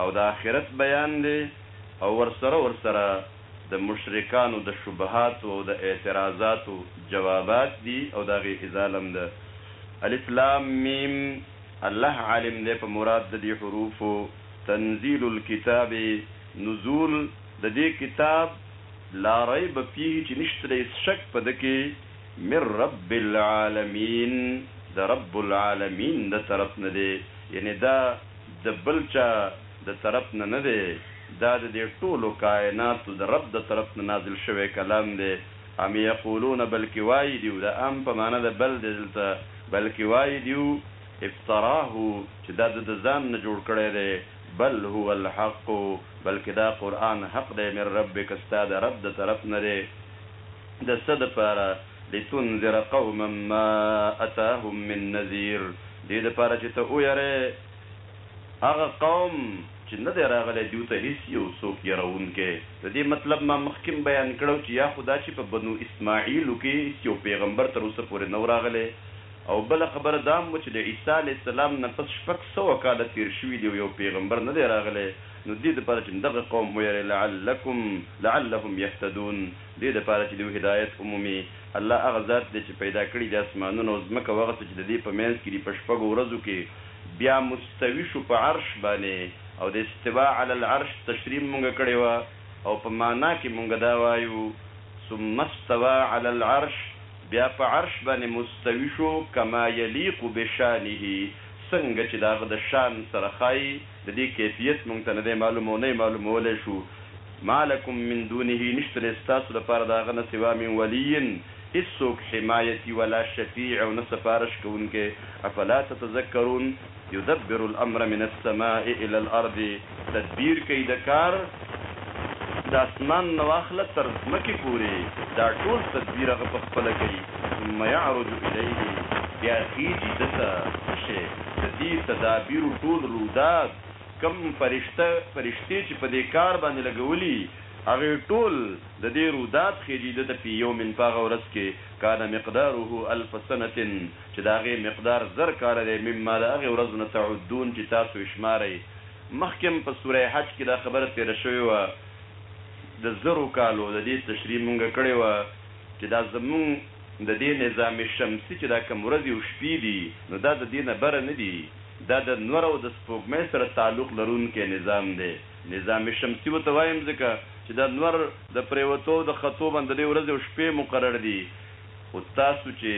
او د آخرت بیان دی او ورسره ورسره د مشرکانو د شبهاتو او د اعتراضاتو جوابات دي او د هغې ازاله هم ده. الف لام میم، الله عالم دی په مراد د دې حروفو، تنزیل الکتاب، نزول د دې کتاب، لا ریب فیه چې نشته دی هیڅ شک په ده کې، من رب العالمین د رب العالمین د طرف نه دی، یعنې دا. د بل چا د طرف نه نه دی، دا د دې ټولو کائناتو د رب د طرف نه نازل شوی کلام دی، ام یقولون بلکې وایي دیو، دا ام په معنی د بل دی دلته، بلکې وایي دیو، افتراه چې دا ده د ځان نه جوړ کړی دی، بل هو الحق بلکې دا قرآن حق دی من ربک ستا د رب د طرف نه دی، د څه د پاره؟ لتنذر قوما ما اتاهم من نذير دې لپاره چې ته ويرې هغه قوم چې نه دی راغلی دوی ته هيڅ يو څوک يروونکی. د دې مطلب ما مخکې هم بيان کړو چې يا خو دا چې په بنو اسماعيلو کې هيڅ يو پيغمبر تر اوسه پورې نه و راغلی او بله خبره دا هم وه چې له عيسی عليه السلام نه پس شپږ سوه کاله تير شوي دي او يو پيغمبر نه دی راغلی نو دې لپاره چې دغه قوم ويرې لعلکم لعلهم يهتدون دې لپاره چې دوی هدایت ومومي. الله هغه ذات دی چې پیدا کړي دي اسمانونه او ځمکه او هغه څه چې د دې په منځ کې دي په شپږو ورځو کې بیا مستوي شو په عرش باندې او د استواء علی العرش تشریح مونږ کړې وه او په معنی کې مونږ دا وایو ثم استوی علی العرش بیا په عرش باندې مستوي شو کما یلیق بشانه څنګه چې د هغه د شان سره ښایي. د دې کیفیت مونږ ته نه دی معلوم او نه یې معلومولی شو، ما لکم من دونه نشته دی ستاسو لپاره د هغه نه سوا من ولي هیڅ څوک حمایتي ولا شفیع او نه سفارش کوونکی افلا تتذکرون یدبر الامر من السماء الی الارض تدبیر کوي د کار د اسمان نه واخله تر ځمکې پورې دا ټول تدبیر هغه په خپله کوي، ثم یعرج الیه، بیا خیژي ده ته، څه شی؟ د دې تدابیرو ټول روداد، کوم فرشته، فرشتې چې په دې کار باندې لګولي، هغې ټول د دې روداد خیژي ده ته، فی یوم، په هغه ورځ کې، کان مقداره الف سنة، چې د هغې مقدار زر کاله دی، مما د هغې ورځو نه، تعدون، چې تاسو یې شمارئ. مخکې هم په سوره حج کې دا خبره تېره شوې وه، د زرو کالو د دې تشریح مونږ کړې وه چې دا زمونږ د دې نظام شمسي چې دا کوم ورځې او شپې دي نو دا د دې نه بره نه دي، دا د نور او د سپوږمۍ سره تعلق لرونکی نظام دی، نظام شمسي ورته وایم ځکه چې د نور د پرېوتو او د ختو باندې د دې ورځې او شپې مقرر دي. خو تاسو چې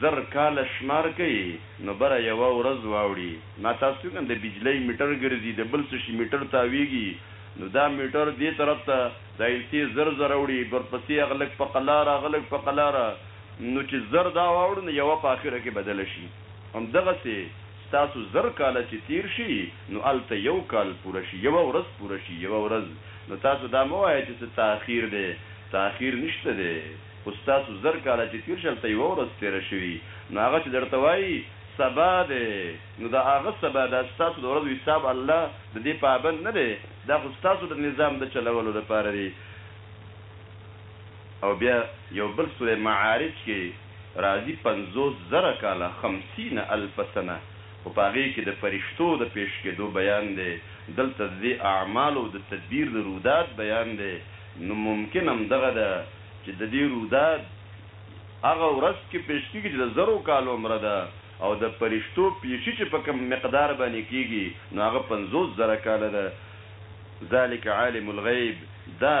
زر کاله شمار کئ نو بره یوه ورځ واوړي ما تاسو ته ویل د بجلۍ میټر ګرځي د بل څه شي میټر تاویږي نو دا میټر دې طرف ته دا السې زر زر اوړي ورپسې هغه لږ په قلاره هغه لږ په قلاره نو چې زر دا واوړو نو یوه په اخره کې بدله شي هم دغسې ستاسو زر کاله چې تیر شي نو هلته یو کال پوره شي یوه ورځ پوره شي یوه ورځ نو تاسو دا مه وایه چې څه تاخیر دی تاخیر نشته دی. خو ستاسو زر کاله چې تېر شي هلته یوه ورځ تېره شوي نو هغه چې درته وايي سبا دی نو د هغه سبا دا ستاسو د ورځو حساب الله د دې پابند نه دی دا خو ستاسو د نظام د چلولو لپاره دي او بیا یو بل سوره معارج کې راځي پنځوس زره کاله خمسین الف سنه خو په هغې کې د فرشتو د پېش کېدو بیان دی دلته د دې اعمالو د تدبیر د روداد بیان دی نو ممکن همدغه ده چې د دې روداد هغه ورځ کې پېش کېږي چې د زرو کالو عمره ده او د پرشتو پېشي چې په کوم مقدار باندې کېږي نو هغه پنځوس زره کاله ده. ذلک عالم الغیب، دا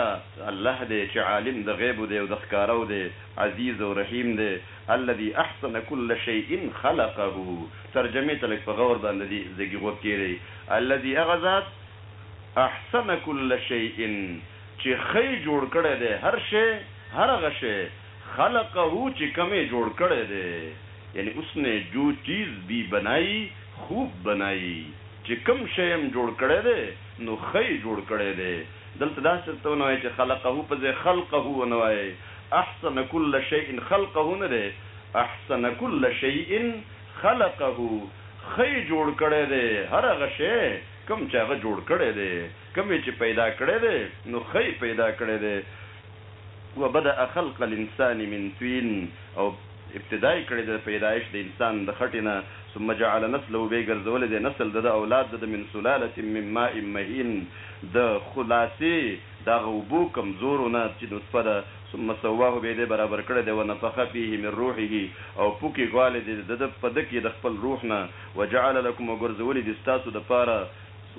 الله دی چې عالم د غیبو دی او د ښکارو دی، عزیز او رحیم دی، الذی احسن کل شیء خلقه، ترجمې ته لږ په غور باندې ځګي غوږ کېږدئ، الذی هغه ذات، احسن کل شیء چې ښه یې جوړ کړی دی هر شی، هر هغه شی، خلقه چې کوم یې جوړ کړی دی، یعنې اس نې جو چیز بی بنائی خوب بنائی، چې کوم شی هم جوړ کړی دی نو ښه یې جوړ کړی دی، دلته داسې ورته ونه وایې چې خلقه په ځای خلقه ونه وایې، احسن کل شیء خلقه نه دی، احسن کل شیء خلقه ښه یې جوړ کړی دی هر هغه شی، کوم چې هغه جوړ کړی دی. کوم یې چې پیدا کړی دی نو ښه یې پیدا کړی دی. وبدأ خلق الانسان من طین او ابتدا یې کړې ده پیدایش د انسان د خټې نه، ثم جعل نسله بیا یې ګرځولی دی نسل د ده، اولاد د ده، من سلالة من ماء مهین د خلاصې د هغه اوبو کمزورو نه چې نطفه ده، ثم سواه بیا یې دی برابر کړی دی، ونفخ فیه من روحه او پوکې ګوالی دی د ده په ده کې د خپل روح نه، وجعل لکم او ګرځولي دي ستاسو د پاره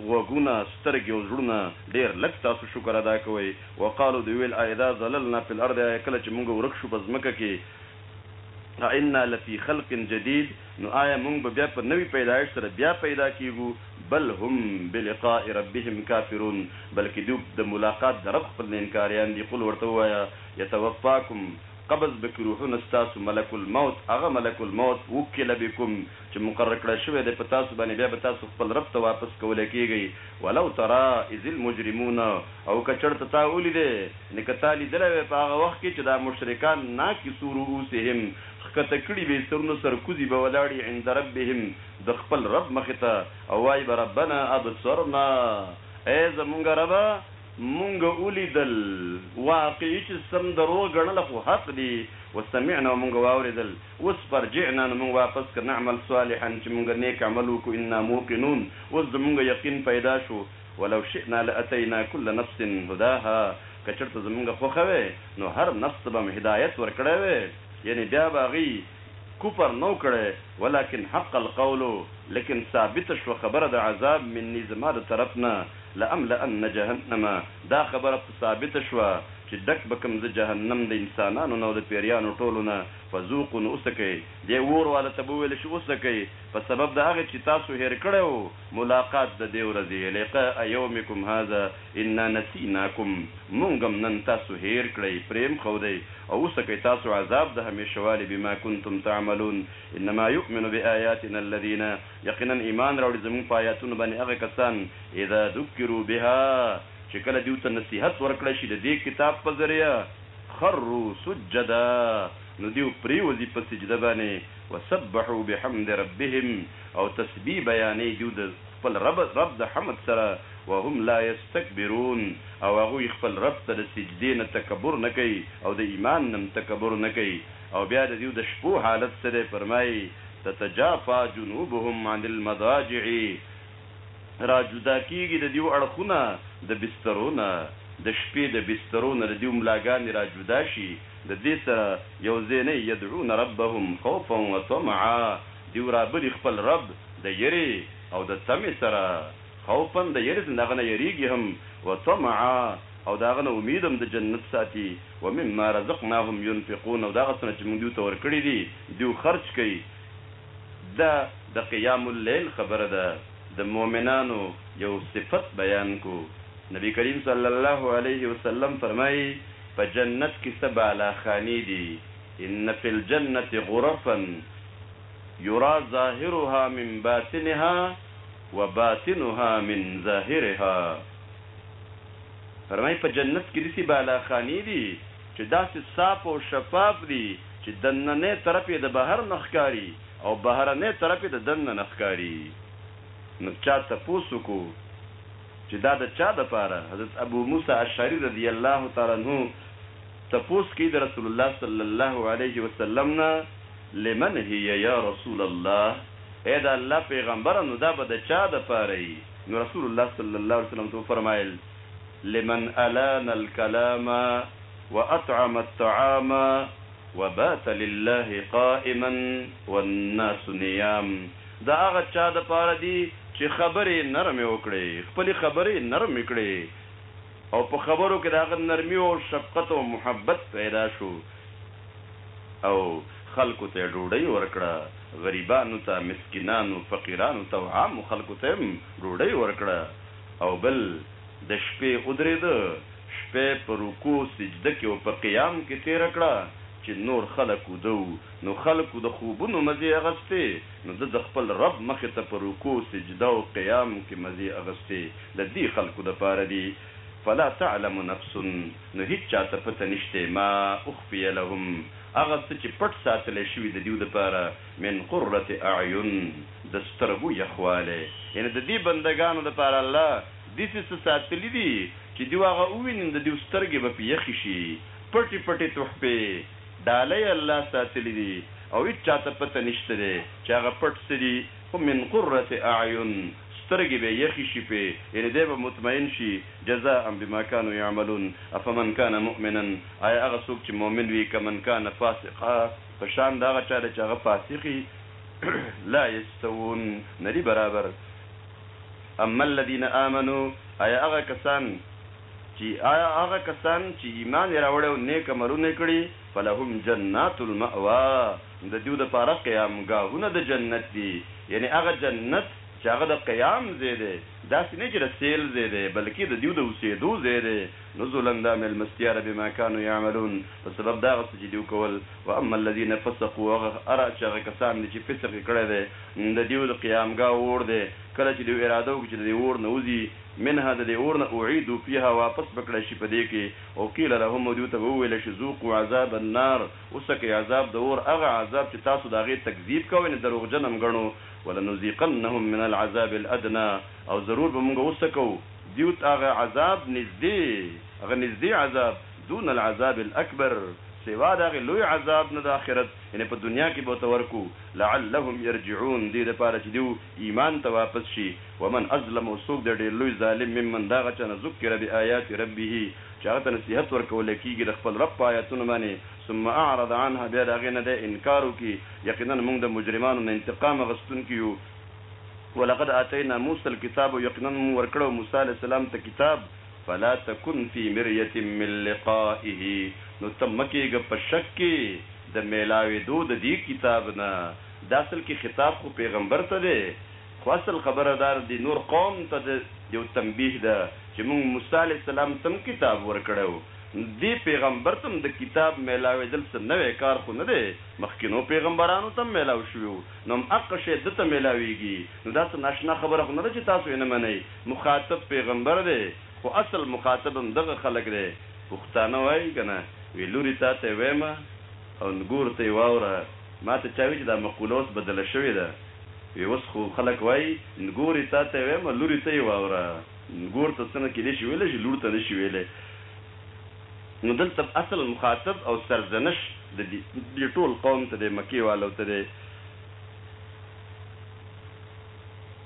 غوږونه، سترګې او زړونه، ډېر لږ تاسو شکر ادا کوئ، وقالو دوی ویل آئذا ضللنا فی الارض آیا کله چې مونږ ورک شو په ځمکه کې آئنا لفی خلق جدید نو آیا مونږ به بیا په نوي پیدایش سره بیا پیدا کیږو بل هم بلقاء ربهم کافرون بلکې دوی د ملاقات د رب خپل نه انکاریان دي قل ورته ووایه یتوفاکم قبض به کړي روحونه ستاسو ملک الموت، هغه ملک الموت، وکل بکم، چې مقرر کړی شوی دی په تاسو باندې، بیا به تاسو خپل رب ته واپس کولی کېږئ، ولو تری اذ المجرمون، او که چرته تا ولید، یعنې که تا لیدلی وای په هغه وخت کې چې دا مشرکان ناکسو روؤسهم، ښکته کړي به یې سرونه، سرکوزي به ولاړ یي، عند ربهم، د خپل رب مخې ته، او وایي به ربنا ابصرنا، ای زمونږ ربه! مونږ اولیدل واقعی چی سم درو ګڼله خو حق دی وسمعنا او مونږ واوریدل اوس فرجعنا نو مونږ واپس کړه نعمل صالحا چی مونږ نیک عمل وکړو انا موقنون اوس زمونږ یقین پیدا شو ولو شئنا لاتینا کل نفس هداها که چرته زمونږ خوښه وی نو هر نفس ته به مو هدایت ورکړی وی یعنی بیا به هغوی کفر نه وو کړی ولکن حق القول لیکن ثابته شوه خبره د عذاب منی زما د طرف نه لاملأن جهنم دا خبره په ثابته شوه چې ډک به کړم زه جهنم د انسانانو نه او د پېریانو ټولو نه، فذوقوا نو وڅکئ. دې اور والا ته به وویل شي، وڅکئ په سبب د هغه چې تاسو هېر کړی و ملاقات د دې ورځې، لقاء یومکم هذا، انا نسیناکم مونږ هم نن تاسو هېر کړئ، پرېمښودئ او وڅکئ تاسو عذاب د همېشه والي، بما کنتم تعملون، انما یؤمن بآیاتنا الذین. یقینا ایمان راوړي زموږ په آیاتونو باندې هغه کسان، اذا ذکروا بها، چې کله دوی ته نصیحت ورکړل شي د دې کتاب په ذریعه، خروا سجدا، نو دوی پریوځي په سجده باندې، وسبحوا بحمد ربهم، او تسبیح بیانوي دوی د خپل رب رب د حمد سره، وهم لا یستکبرون، او هغوی خپل رب ته د سجدې نه تکبر نه کوي او د ایمان نه هم تکبر نه کوي. او بیا د دیو د شپو حالت څه دی فرمایی، تتجافی جنوبهم عن المضاجع را جدا کیږي د دیو اړخونه د بسترو نه، د شپې د بسترو نه د دیو ملاګانې را جدا شي د دې سره یو ځای نه یدعون ربهم خوفا وطمعا دیو رابلي خپل رب د یرې او د تمې سره، خوفا د یرې څخه د هغه نه یریږي هم وطمعا او د هغه نه امید هم د جنت ساتي، ومما رزقناهم ينفقون او د هغه څه نه چې موږ دوی ته ورکړي دي دوی خرچ کوي، دا د قیام اللیل خبره ده، د مؤمنانو یو صفت بیان کړو، نبي کریم صلی الله علیه وسلم فرمايي، په جنت کې څه بالا خانې دي، ان فی الجنة غرفا یری ظاهرها من باطنها وباطنها من ظاهرها. فرمايي، په جنت کې داسې بالاخانې دي چې داسې صاف او شفاف دي چې دننی طرف يې د بهر نه ښکاري او بهرنی طرف يې د دننه نه ښکاري. نو چا تپوس وکړو چې دا د چا لپاره؟ حضرت ابو موسی اشعري رضي الله تعالی عنه تپوس کوي د رسول الله صلی الله عليه وسلم نه، لمن هي يا رسول الله، اې د الله پيغمبره نو دا به د چا لپاره وي؟ نو رسول الله صلی الله علیه وسلم ورته وفرمایل، لمن الان الکلام واطعم الطعام وبات لله قائما والناس نیام، دا هغه چا دپاره دي چې خبرې نرمې وکړې، خپلې خبرې نرمې کړې، او په خبرو کې د هغه نرمي او شفقت او محبت پیدا شو او خلکو ته یې ډوډۍ ورکړه، غریبانو ته، مسکینانو، فقیرانو ته او عامو خلکو ته یې هم ډوډۍ ورکړه او بل د شپې ودرېده، شپه یې په رکوع، سجده کې او په قیام کې تېره کړه، چې نور خلک وده وو، نو خلکو د خوبونو مزې اغستې، نو ده د خپل رب مخ ته په رکوع، سجده او قیام کې مزې اغستې. د دي خلکو د پاره دي فلا تعلم نفس نو هیڅ چا ته پته نشته ما اخفی لهم هغه څه چې پټ ساتل شوي د دیو د پاره من قرة اعین د سترګو یخوالی یعنی د دي بنده ګانو د پاره الله دسې څه ساتلي دي چې دیو هغه وویني نو د دیو سترګې به پرې یخې شي پټې پټې تحفې ډالۍ الله ساتلي دي او هیڅ چا ته پته نشته دی چې هغه پټ څه دي خو من قرة اعین سترګې به یې یخې شي پې یعنې دی به مطمئن شي جزاء بما کانوا یعملون افمن کان مؤمنا آیا هغه څوک چې مؤمن وي کمن کان فاسقا په شان د هغه چا دی چې هغه فاسق وي لا یستوون نه دي برابر اما الذین آمنوا آیا هغه کسان چې آیا هغه کسان چې ایمان یې راوړی او نیک عملونه یې کړي. فلهم جنات المأوی، نو د دوی لپاره قیامګاهونه د جنت دي، یعنې هغه جنت چې هغه د قیام ځای دی، داسې نه چې د سیل ځای دی، بلکې د دوی د اوسېدو ځای دی، نزلا دا مېلمستیا ده بما کانوا یعملون، په سبب د هغه څه چې دوی کول، واما الذین فسقوا او هغه هر چې هغه کسان دي چې فسق یې کړی دی، نو د دوی د قیامګاه اور دی، کله چې دوی اراده وکړي چې د دې اور نه وځي، منها د دې اور نه اعیدوا فیها واپس به کړای شي په دې کې، وقیل لهم او دوی ته به وویل شي، ذوقوا عذاب النار، وڅکئ عذاب د اور، هغه عذاب چې تاسو د هغې تکذیب کوئ، یعنې دروغجن هم ګڼو، ولنذیقنهم من العذاب الادنی، او ضرور به مونږ وڅکوو دوی ته هغه عذاب نږدې، هغه نږدې عذاب، دون العذاب الاکبر، سوا د هغې لوی عذاب نه، د آخرت، یعنې په دنیا کې به ورته ورکړو، لعلهم یرجعون، دې لپاره چې دوی. ایمان ته واپس شي، ومن اظلم او څوک دی ډېر لوی ظالم ممن د هغه چا نه ذکر بآیات ربه چې هغه ته نصیحت ورکول کېږي د خپل رب په آیاتونو باندې ثم اعرض عنها بیا د هغې نه دی انکار وکړي یقینا موږ د مجرمانو نه انتقام اخستونکي یو ولقد آتینا موسی الکتاب او یقینا موږ ورکړی وو موسی علیه السلام ته کتاب. فلا تکن فی مریة من لقائه نو ته مه کېږه په شک کې د مېلاوېدو د دې کتاب نه. دا اصل کې خطاب خو پيغمبر ته دی خو اصل خبره دا ده دې نور قوم ته د يو تنبيه ده چې مونږ موسی عليه السلام ته هم کتاب ورکړی وو نو دې پيغمبر ته هم د کتاب ميلاويدل څه نوی کار خو نه دی مخکينو پيغمبرانو ته هم ميلاو شوی وو نو هم اقه شی ده ته ميلاويږي نو دا څه ناشنا خبره خو نه ده چې تاسو يې نه منئ مخاطب پيغمبر دی خو اصل مخاطب هم دغه خلک دی پښتانه وايي کنه وي لوري تاته يې وايمه او نګور ته يې واوره. ماته چا وي چې دا مقوله اوس بدله شوې ده وي اوس خو خلک وايي نګوري تا ته وایم لوري ته یې واوره نګور ته څنګه کېدای شي ویلی شي لور ته نشي ویلی نو دلته اصل مخاطب او سرزنش د دې ټول قوم ته دی مکې والو ته دی.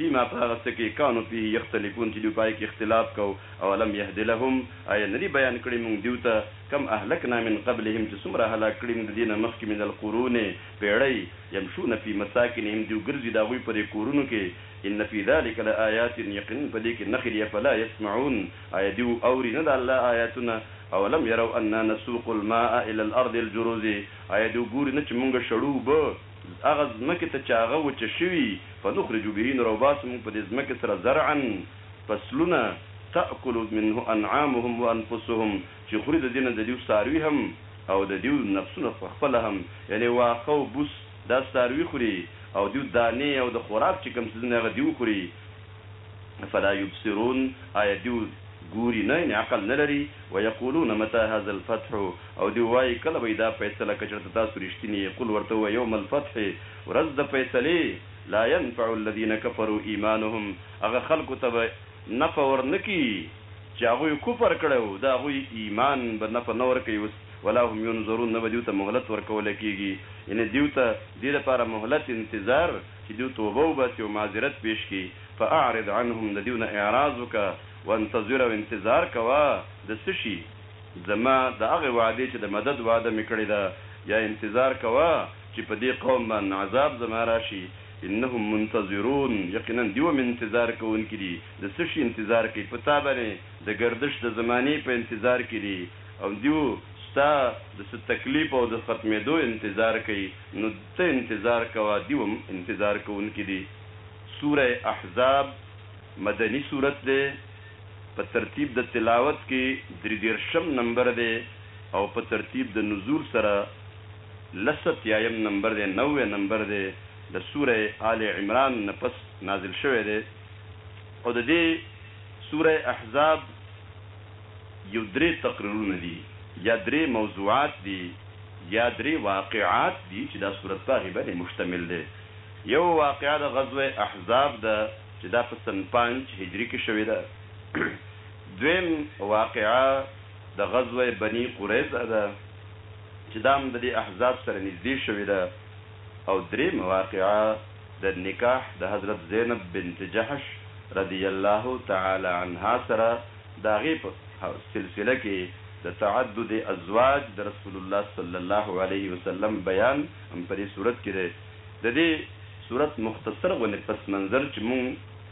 فيما په هغه څه کې کانو فيه يختلفون چې دوی پای کې اختلاف کاو، اولم يهد لهم ايا نه دي بيان کړي مونږ دوی ته کم اهلکنا من قبلهم چې څومره هلاک کړي مونږ د دې نه مخکې من القرون پيړۍ يمشون في مساکنهم دوی ګرځي د هغوی پر کورونو کې ان في ذلک لآيات يقينا په دې کې نښې دي افلا يسمعون ايا دوی اوري نه د الله آياتونه اولم يروا انا نسوق الماء الي الارض الجرز ايا دوی ګوري نه چې مونږ شړو اوبه هغه ځمکې ته چې هغه وچه شوي، فنخرج به نو راوباسو موږ په دې ځمکې سره زرعا، فصلونه، تأکل منه انعامهم وانفسهم چې خوري د دې نه د دیو څاروي هم او د دیو نفسونه په خپله هم، یعنې واښه او بوس دا څاروي خوري او دیو دانې او د خوراک چې کوم څیزونه هغه دیو خوري. افلا یبصرون، آیا دیو ګوري نه یعنی عقل نه لري، ویقولون متی هذا الفتح، او دیو وایي کله به وي دا فیصله که چېرته تاسو رښتیني یئ، قل ورته ووایه یوم الفتح، ورځ د فیصلې، لا ینفع الذین کفروا ایمانهم، هغه خلکو ته به نفع ور نه کړي چې هغوی کفر کړی وو، د هغوی ایمان به نفع نه ورکوي اوس، ولا هم ینظرون، نه به دیو ته مهلت ورکول کېږي، یعنی دیو ته دې لپاره مهلت، انتظار، چې دوی توبه وباسي او معذرت پېش کړي، فاعرض عنهم، د دوی نه اعراض وکړه، وانتظر او انتظار کوه، د څه شي؟ زما د هغې وعدې چې د مدد وعده مې کړې ده، یا انتظار کوه چې په دې قوم باندې عذاب زما راشي، انهم منتظرون، یقینا دوی هم انتظار کوونکي دي، د څه شي انتظار کوي؟ په تا باندې د ګردش د زمانې په انتظار کې دي او دوی ستا د څه تکلیف او د ختمېدو انتظار کوي، نو. ته انتظار کوه دی هم انتظار کوونکي دي سوره احزاب مدني سورت دی په ترتیب د تلاوت کې دري دېرشم نمبر دی او په ترتیب د نزول سره لس اتیایم نمبر دی نوی نمبر دی د سوره آل عمران نه پس نازل شوی دی او د دې سوره احزاب يو درې تقريرونه دي يا درې موضوعات دي يا درې واقعات دي چې دا سورت په هغې باندې مشتمل دی. يوه واقعه د غزوه احزاب ده چې دا په سن پنج هجري کې شوې ده. دويم واقعه د غزوه بني قريظه ده چې دا هم د دې احزاب سره نږدې شوې ده او دريمه واقعه د نکاح د حضرت زينب بنت جحش رضي الله تعالی عنها سره د هغې په سلسله کې د تعدد ازواج د رسول الله صلی الله علیه وسلم بیان هم په دې سورت کې دی. د دې سورت مختصر غوندې پس منظر چې موږ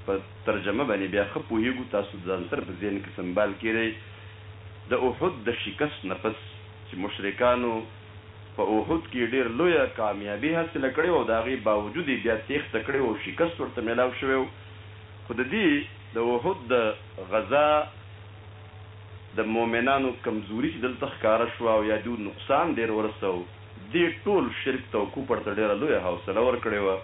په ترجمه باندې بیا ښه پوهېږو، تاسو د ځان سره په ذهن کې سمبال کېږئ. د احد د شکست نه پس چې مشرکانو په احد کې ډېر لویه کامیابي حاصله کړې وه او د هغې باوجود یې بیا تېښته کړې وه او شکست ورته مېلاو شوی و، خو د دې د احد د غزا د مؤمنانو کمزوري چې دلته ښکاره شوه او یا دوی نقصان ډېر ورساوه، دې ټول شرک ته او کفر ته ډېره لویه حوصله ورکړې وه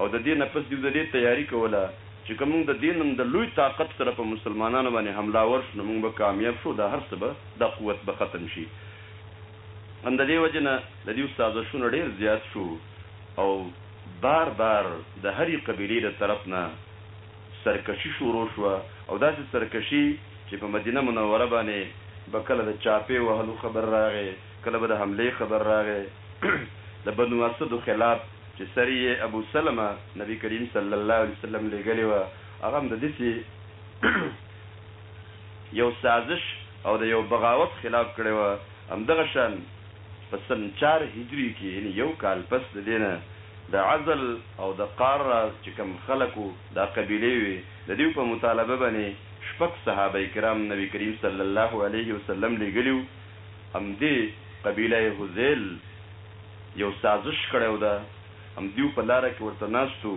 او د دې نه پس دوی د دې تیاري کوله چې که موږ د دې نن د لوی طاقت سره په مسلمانانو باندې حمله ور شو نو موږ به کامیاب شو او دا هر څه به دا قوت به ختم شي. هم د دې وجې نه د دوی سازشونه ډېر زیات شو او بار بار د هري قبیلې د طرف نه سرکشي شروع شوه او داسې سرکشي چې په مدینه منوره باندې به کله د چاپې وهلو خبر راغی کله به د حملې خبر راغی د بنو اسد خلاف چې سریه ابو سلمه نبي کریم صلی الله علیه وسلم لیږلې وه هغه هم د دسې یو سازش او د یو بغاوت خلاف کړې وه همدغه شان په سن چار هجري کي یعنی یو کال پس ددې نه د عزل او د قار راز چي کوم خلک وو دا قبیلې وې ددیو په مطالبه بنې شپږ صحابه کرام نبي کریم صلی الله علیه وسلم لیږلي وو همدې قبیله هذیل یو سازش کړی وده همدیو په لاره کي ورته ناستو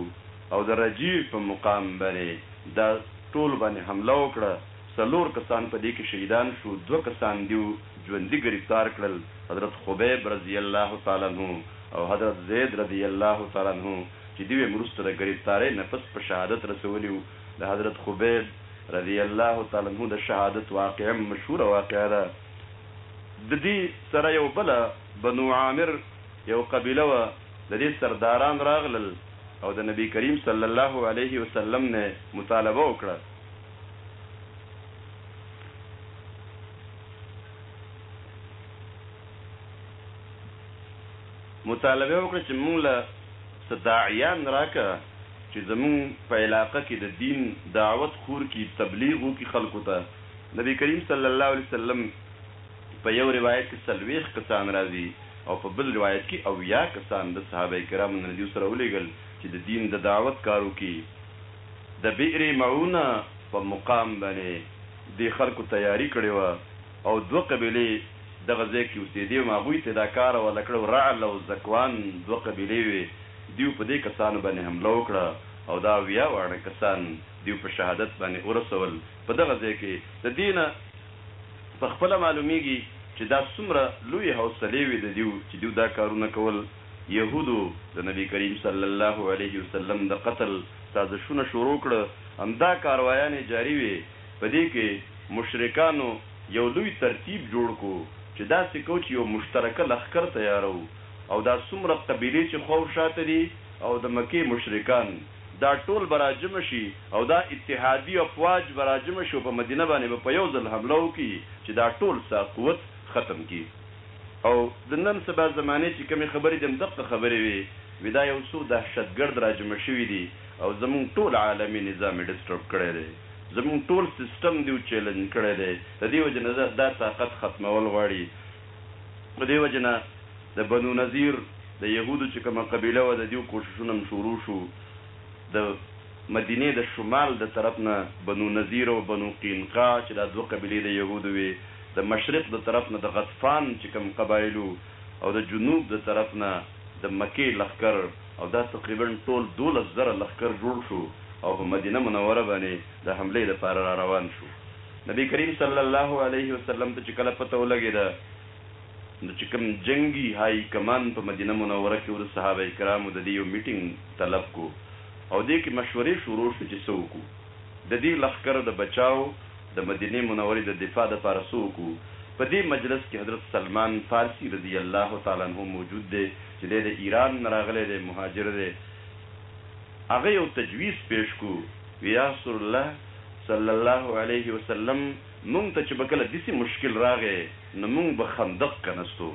او د رجیع په مقام بنې دا ټول باندې حمله وکړه. څلور کسان په دې کې شهیدان شو، دوه کسان دیو ژوندي ګرفتار کړل، حضرت خبیب رضی الله تعالی عنه او حضرت زید رضی الله تعالی عنه چې دیو یې وروسته د ګرفتارۍ نه پس په شهادت رسولي وو، د حضرت خبیب رضی الله تعالی عنه د شهادت واقعه هم مشهوره واقعه ده، ددې سره یو بله بنو عامر یو قبیله وه ددې سرداران راغلل او د نبي کریم صلی الله علیه وسلم نه یې مطالبه وکړه. مطالبه وکړه چې موږ له څه داعیان راکه چې زموږ په علاقه کې د دین دعوت خور کړي، تبلیغ وکړي خلکو ته. نبي کریم صلی الله علیه وسلم په یو روایت کې څلوېښت کسان راځي او په بل روایت کې اویا کسان د صحابه کرامو نه له دیو سره ولېږل چې د دین د دعوت کار وکړي. د بئر معونه په مقام باندې دې خلکو تیاري کړې وه او دوه قبیلې دغه ځای کې اوسېدې او هغوی ته دا کار حواله کړو، رعل او ذکوان دوه قبیلې وې، دیو په دې کسانو باندې حمله وکړه او دا اویا واړه کسان دیو په شهادت باندې ورسول په دغه ځای کې د دې نه په خپله معلومېږي چې دا څومره لویې حوصلې وې د دیو چې دیو دا کارونه کول. یهودو د نبي کریم صلی الله علیه وسلم د قتل سازشونه شروع کړ، همدا کاروایانې جاري وې، په دې کې مشرکانو یو لوی ترتیب جوړ کو چې داسې کو چې یو مشترکه لښکر تیارو او دا څومره قبیلې چې خوا او شاته دي او د مکې مشرکان دا ټول به راجمع شي او دا اتحادي افواج به راجمع شي او په مدینه باندې به په یو ځل حمله وکړي چې دا ټول ساقوت ختم کړي. او د نن سبا زمانې چې کومې خبرې دي هم دقه خبرې وې وي دا یو څو دهشت ګړد راجمع شوي دي او زمونږ ټول عالمي نظام یې ډسټرب کړی دی زمونږ ټول سیسټم دیو چیلنج کړی دی د دې وجې نه دا دا طاقت ختمول غواړي د دې وجې نه د بنو نظیر د یهودو چې کومه قبیله وه د دیو کوششونه هم شروع شو. د مدینې د شمال د طرف نه بنو نضیر او بنو قینقاع چې دا دوه قبیلې د یهودو وې، د مشرق د طرف نه د غطفان چې کوم قبایل وو او د جنوب د طرف نه د مکې لښکر او دا تقریبا ټول دولس زره لښکر جوړ شو او په مدینه منوره باندې د حملې لپاره راروان شو. نبي کریم صلی الله علیه وسلم ته چې کله پته ولګېده نو چې کوم جنګي هايي کمان په مدينه منوره کې و د صحابه کرامو ددې يو ميټنګ طلب کو او دې کې مشورې شروع شوې چې څه وکړو ددې لښکر د بچاو د مدينې منورې د دفاع لپاره څه وکړو په دې مجلس کې حضرت سلمان فارسي رضي الله تعالی عنه موجود دی چې دی د ايران نه راغلی دی مهاجر دی هغه يو تجويز پيش کو ويا رسول الله صلی الله عليه وسلم مونږ ته چې به کله دسې مشکل راغی نو مونږ به خندق کنستو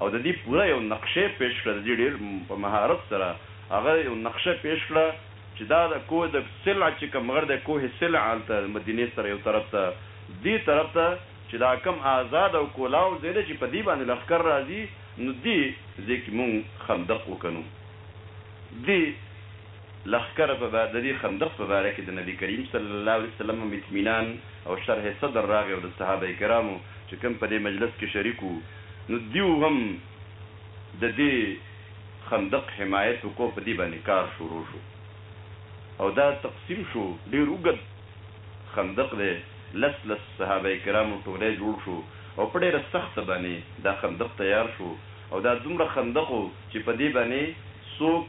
او د دې پوره یو نقشه پیش کړه د دې ډیر په مهارت سره هغه یو نقشه پیش کړه چې دا د کوه د سلع چې کوم غر دی کوه سلع هلته مدینې سره یو طرف ته دې طرف ته چې دا کوم آزاد او کولاو ځای دی چې په دې باندې لښکر راځي نو دې ځای کې مونږ خندق وکنو دې لښکر په با دری خندق په باره کې د نبی کریم صلی الله علیه وسلم هم اطمینان او شرح صدر راغی او د صحابه کرامو چې کوم په دې مجلس کې شریک وو نو دیو هم د دې خندق حمایت وکړ او په دې باندې کار شروع شو او دا تقسیم شو ډیر اوږد خندق دی لس لس صحابه کرامو ټولی جوړ شو او په ډیره سخته باندې دا خندق تیار شو او دا دومره خندق و چې په دې باندې څوک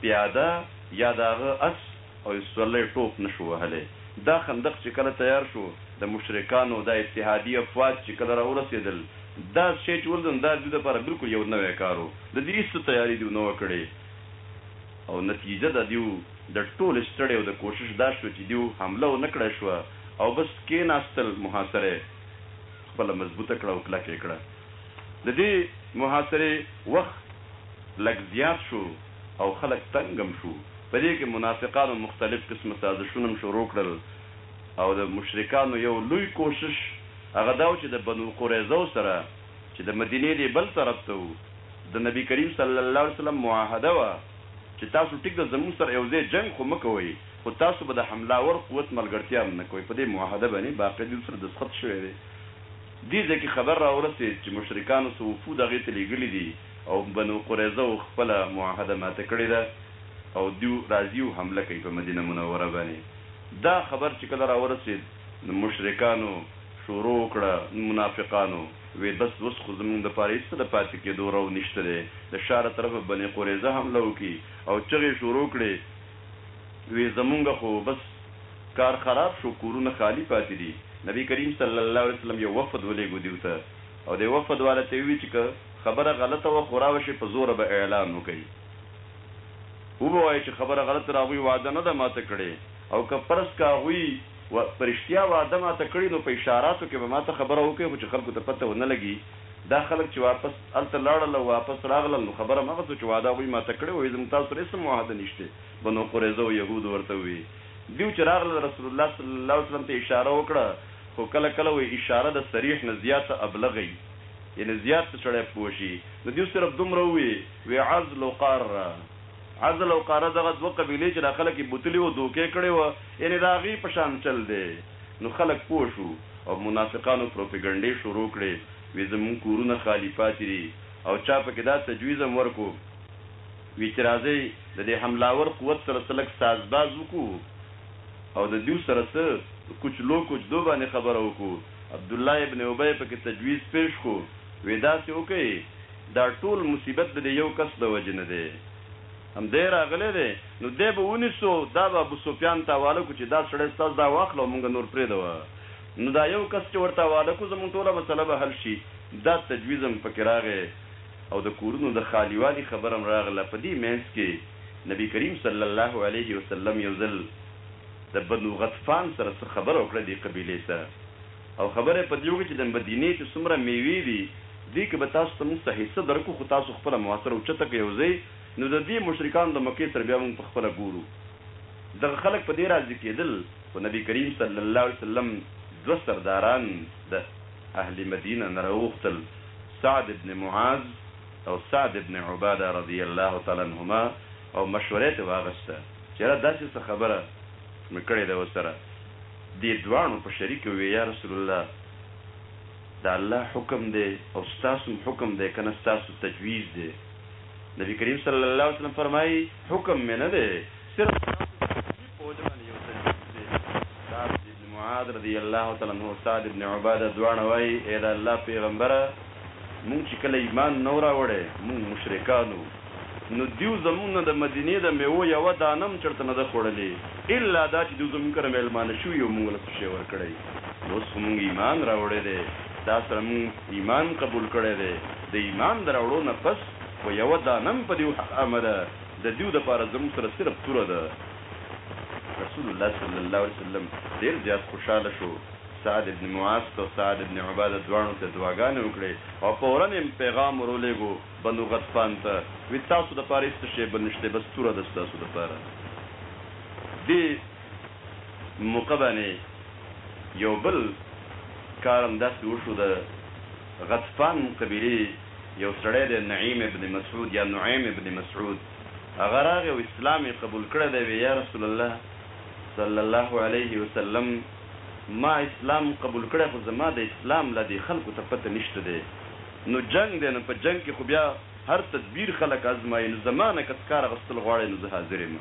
پياده يا د هغه اس او سورلۍ ټوپ نه شو وهلی. دا خندق چې کله تيار شو، د مشرکانو دا اتحادي افواج چې کله راورسېدل، دا شی چې وليدل، نو دا د دوی لپاره بالکل يو نوی کار و، د دې هېڅ تياری دوی نه وه کړې او نتيجه د دوی د ټولې ستړې او د کوشش دا شوه چې دوی حمله ونه کړای شوه او بس کېناستل، محاصره يې خپله مضبوطه کړه او کلکه يې کړه. د دې محاصرې وخت. لږ زیات شو او خلک تنګ هم شو. په دې کې منافقانو مختلف قسمه سازشونه هم شروع کړل او د مشرکانو یو لوی کوشش هغه دا و چې د بنو قریظو سره چې د مدینې دې بل طرف ته وو د نبي کریم صلی الله علیه وسلم معاهده وه چې تاسو ټیک ده زموږ سره یو ځای جنګ خو مه کوئ خو تاسو به د حمله آور قوت ملګرتیا هم نه کوئ په دې معاهده باندې باقاعده دوی سره دستخط شوی دی. دې ځای کې خبر راورسېد چې مشرکانو څه وفود هغې ته لېږلي دي او بنو قریظه و خپله معاهده ماته کړې ده او دوی راځي او حمله کوي په مدینه منوره باندې. دا خبر چې کله راورسېد نو مشرکانو شورو وکړه، منافقانو وې بس اوس خو زموږ لپاره هېڅ د پاتې کېدو رو نشته دی، له شا له طرفه بنې قریظه حمله وکړي او چغې شورو کړې، وې زمونږ خو بس کار خراب شو کورونه خالي پاتې دي نبي کريم صلی الله عليه وسلم يو وفد ولېږو ديو ته او دې وفد واله ته يې ووي چې که خبره غلطه وه خو راوشې په زوره به اعلان وکړي وبه وايې چې خبره غلطه ده هغوي وعده نه ده ماته کړې او که فرض که هغوي په رښتيا وعده ماته کړې نو په اشاراتو کې به ماته خبره وکړي خو چې خلکو ته پته ونه لګي دا خلک چې واپس هلته لاړل او واپس راغلل نو خبر هماغه څه و چې وعده هغوی ماته کړې وه، ویې زموږ تاسو سره هېڅ هم وعده نشته، بنو قریظه او یهودو ورته ووې دیو چې راغلل رسول الله صلی الله علیه وسلم ته یې اشاره وکړه خو کله کله وایي اشاره د صریح نه زیاته ابلغ وي یعنې زیات چې سړی پوه شي نو دیو صرف دومره ووې وې عزل و قاره عزل او قاره دغه دوه قبیلې چې دا خلک یې بوتلي وو دوکه یې کړې وه یعنې د هغې په شان چل دی. نو خلک پوه شو او منافقانو پروپیګنډې شروع کړې وي زموږ کورونه خالي پاتې دي او چا پکې دا تجویز هم ورکړو وي چې راځئ د دې حملاور قوت سره څه لږ ساز باز وکړو او د دوی سره څه په کوچ لو کوچ دو باندې خبره وکړو عبدالله ابن ابی پکې تجویز پیش کړو وي داسې وکړئ دا ټول مصیبت د دې یو کس د وجې نه دی. هم دی راغلی دی نو دی به ونیسو او دا به ابوسفیان ته حواله کړو چې دا سړی ستاسو دا واخله او موږ نور پرېږدوه نو دا یو کس چې ورته حواله کړو زموږ ټوله مسله به حل شي دا تجویز هم په کې راغی او د کورونو د خالي والي خبره هم راغله په دې منځ کې نبي کریم صلی الله علیه وسلم یو ځل د بنو غطفان سره څه خبره وکړه دې قبیلې سره او خبره یې په دې وکړه چې د مدینې چې څومره مېوې دي دې کې به تاسو ته موږ څه حصه درکړو خو تاسو خپله محاصره اوچته کړئ او ځئ نو د دې مشرکانو د مکې سره بیا مونږ په خپله ګورو. دغه خلک په دې راضي کېدل، خو نبي کریم صلی الله علیه وسلم دوه سرداران د اهل مدینه نه راوغوښتل، سعد بن معاذ او سعد بن عباده رضی الله تعالی عنهما او مشوره یې ترې واخسته، چې یاره داسې څه خبره مې کړې ده ورسره، دې دواړو په شریکه وویل، یا رسول الله! د الله حکم دی او ستاسو هم حکم دی، کنه ستاسو تجویز دی؟ نبي کریم صلی الله علیه وسلم فرمایي، حکم مې نه دی، صرف ستاسو د عجیب په وجه باندې یو تجویز دی. سعد ابن معاذ رضي الله تعالی عنه او سعد ابن عباده دواړه وايي، ای د الله پیغمبره! موږ چې کله ایمان نه و راوړی، موږ مشرکان وو، نو دوی زموږ نه د مدینې د مېوو یوه دانه هم چرته نه ده خوړلې، الا دا چې دوی زموږ کره مېلمانه شوي او موږ له څه شی ورکړی، نو اوس خو موږ ایمان راوړی دی، تاسو سره موږ ایمان قبول کړی دی. د ایمان د راوړو نه پس خو یوه دانه هم په دیو حق عمله د دیو د پاره زموږ سره صرف توره ده. رسول الله صلی الله علیه وسلم ډیر زیات خوشحاله شو، سعد ابن معاذ ته سعد ابن عباده دواړو ته دعاګانې وکړې او فورا یې پیغام ورولیږو بنو غطفان ته وی تاسو د پاره هیڅ څه شی بل نشته بس توره ده ستاسو د پاره دې موقع باندې یو بل کار هم داسې وشو د غطفان قبیلې یو سړی دی نعیم ابن مسعود یا نعیم ابن مسعود هغه راغی او اسلام یې قبول کړی دی وې یا رسول الله صلی الله علیه وسلم ما اسلام قبول کړی خو زما د اسلام لا دې خلکو ته پته نشته دی نو جنګ دی نو په جنګ کې خو بیا هر تدبیر خلک ازمایې نو زما نه که څه کار اغستل غواړې نو زه حاضر یم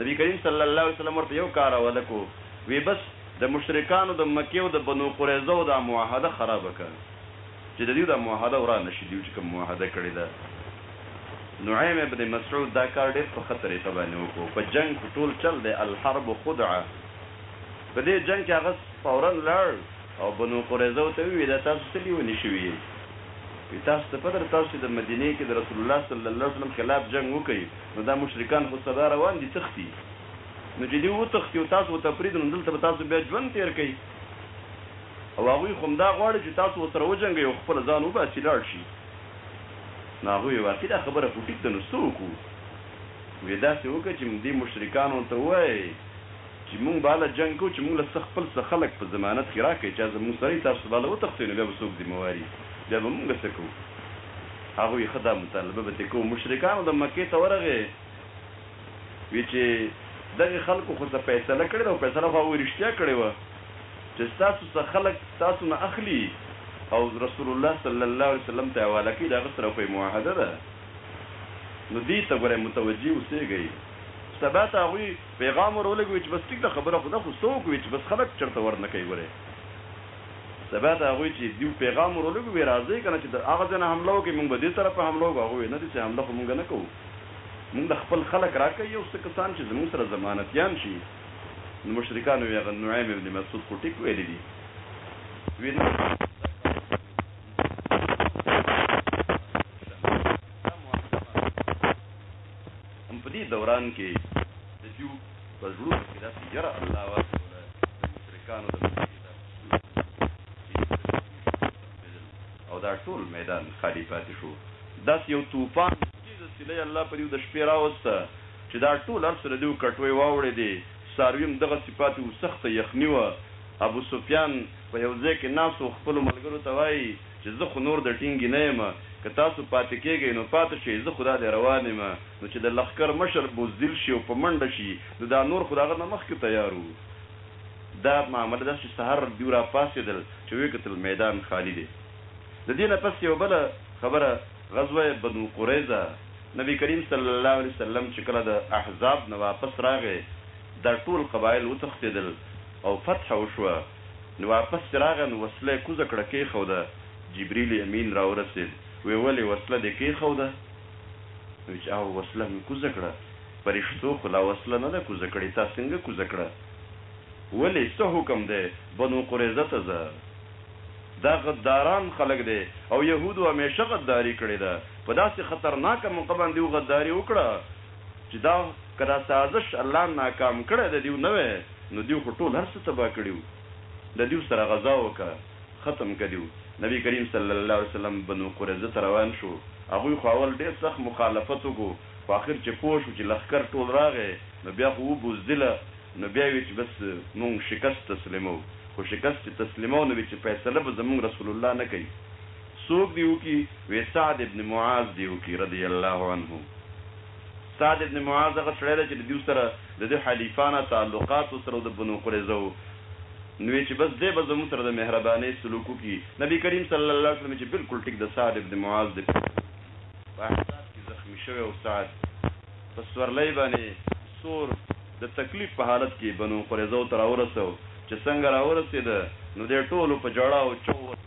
نبی کریم صلی الله علیه وسلم ورته یو کار وعده کو وې بس د مشرکانو د مکې او د بنو قریظه دا معاهده خرابه کړه چې د دوی دا معاهده ورانه شي، دوی چې کومه معاهده کړې ده. نعیم ابن مسعود دا کار ډېر په ښه طریقه باندې وکړو، په جنګ کې ټول چل دی، الحرب خدعه، په دې جنګ کې هغه فوراً لاړ او بنو قریظه ته وویل، دا تاسو څه لیوني شوي یئ؟ وایي، تاسو ته پته ده، تاسو چې د مدینې کې د رسول الله صلی الله علیه وسلم خلاف جنګ وکړئ، نو دا مشرکان خو سبا روان دي، تښتي. نو چې دوی وتښتي او تاسو ورته پرېږدي، نو دلته به تاسو بیا ژوند تېر کړئ او هغوی خو همدا غواړي چې تاسو ورسره وجنګوي او خپله ځان وباسي لاړ شي. نو هغوی وویل، واقعي دا خبره خو ټیک ده، نو څه وکړو؟ وې داسې وکړه چې دې مشرکانو ته ووایئ چې مونږ به هله جنګ کوو چې مونږ له څه خپل څه خلک په ضمانت کښې راکړئ، چا زمونږ سره وي، تاسو به هله وتښتئ، نو بیا به څوک ذمه وار وي، بیا به مونږ څه کوو؟ هغوی، ښه دا مطالبه به ترې کوو. مشرکانو د مکې ته ورغې. وي چې دغې خلکو خو څه فيصله کړې ده او فيصله خو هغوی رښتيا کړې وه چې ستاسو څخه خلک تاسو نه اخلي او رسول الله صلی الله عليه وسلم ته يې حواله کوي د هغه سره خو يې معاهده ده نو دې ته ګورئ متوجه اوسېږئ سبا ته هغوی پيغام ور ولګوي چې بس ټيک ده خبره خو ده خو څه وکړو چې بس خلک چرته ور نه کوي ګورئ سبا ته هغوی چې دیو پيغام ور ولګوي راځئ کنه چې د هغه ځای نه حمله وکړي موږ به دې طرف حمله وکړو هغوی وي نه داسې حمله خو موږ نه کوو مونږ له خپل خلک راکه یو څه کسان چې زمونږ سره ضمانتیان شي نو مشرکان وی هغه نعیم ابن مسعود خو ټیک ویلی دی وی نه دا هم په دې دوران کې د دیو په زړونو کې داسې یره الله واچوله د مشرکانو د او دا ټول میدان خالي پاتې شو، داسې یو توپان د تیز سیلۍ الله پر یو د شپې راوسته چې دا ټول هر څه له دیو کټوۍ واوړیدې، څاروي هم دغسې پاتې وو، سخته یخني وه، ابو سفیان په یو ځای کې ناست و، خپلو ملګرو ته وایي چې زه خو نور د ټینګي نه یم، که تاسو پاتې کیږئ نو پاتې شئ، زه خو دا دی روان یم، نو چې د لښکر مشر بزدل شي او په منډه شي نو دا نور خو د هغه نه مخکې تیار وو. دا معامله ده چې سهار دوی راپاڅېدل چې ویې کتل میدان خالي دی. د دې نه پس یوه بله خبره غزوه بنو قریظه، نبي کریم صلی الله علیه وسلم چې کله د احزاب نه واپس راغی دا ټول قبایل وتښتېدل او فتحه وشوه نو واپس چې راغی نو وسله یې کوزه کړه کېښوده جبریل امین راورسېد ویې ولې وسله دې کېښوده؟ نو ویې چې او وسله مې کوزه کړه. پرښتو خو لا وسله نه ده کوزه کړې تا سنګه کوزه کړه ولې څه حکم دی بنو قریظه ته ځه دا غداران خلک دی او یهودو همیشه غداري کړې ده په داسې خطرناکه موقع باندې دیو غداري وکړه چې دا که دا سازش الله ناکام کړی د دیو نه وی نو دیو خو ټول هر څه تباه کړي وو د دیو سره غزا وکړه ختم که دیو نبی کریم صلی الله علیه وسلم بنو قریظه ته روان شو هغوی خو اول ډیر سخت مخالفت وکړو خو اخر چې پوه شو چې لښکر ټول راغی نو بیا خو وبوزدله نو بیا وې چې بس مونږ شکست تسلیمو خو شکست چې تسلیمو نو وې چې فیصله به زمونږ رسول الله نه کوي څوک دې وکړي وې سعد ابن معاذ دې وکړي رضی الله عنه سعد ابن معاذ هغه سړی دی چې د دوی سره د دوی حلیفانه تعلقات ورسره د بنو قریظه وو نو وې چې بس دی به زمونږ سره د مهربانۍ سلوک وکړي نبی کریم صلی الله علیه وسلم چې بلکل ټیک د سعد ابن معاذ دې په احزاب کې زخمي شوی او سعد په سورلۍ باندې سور د تکلیف په حالت کې بنو قریظو ته راورسو چې څنګه راورسیده نو دی ټولو په ژړا او چو وت.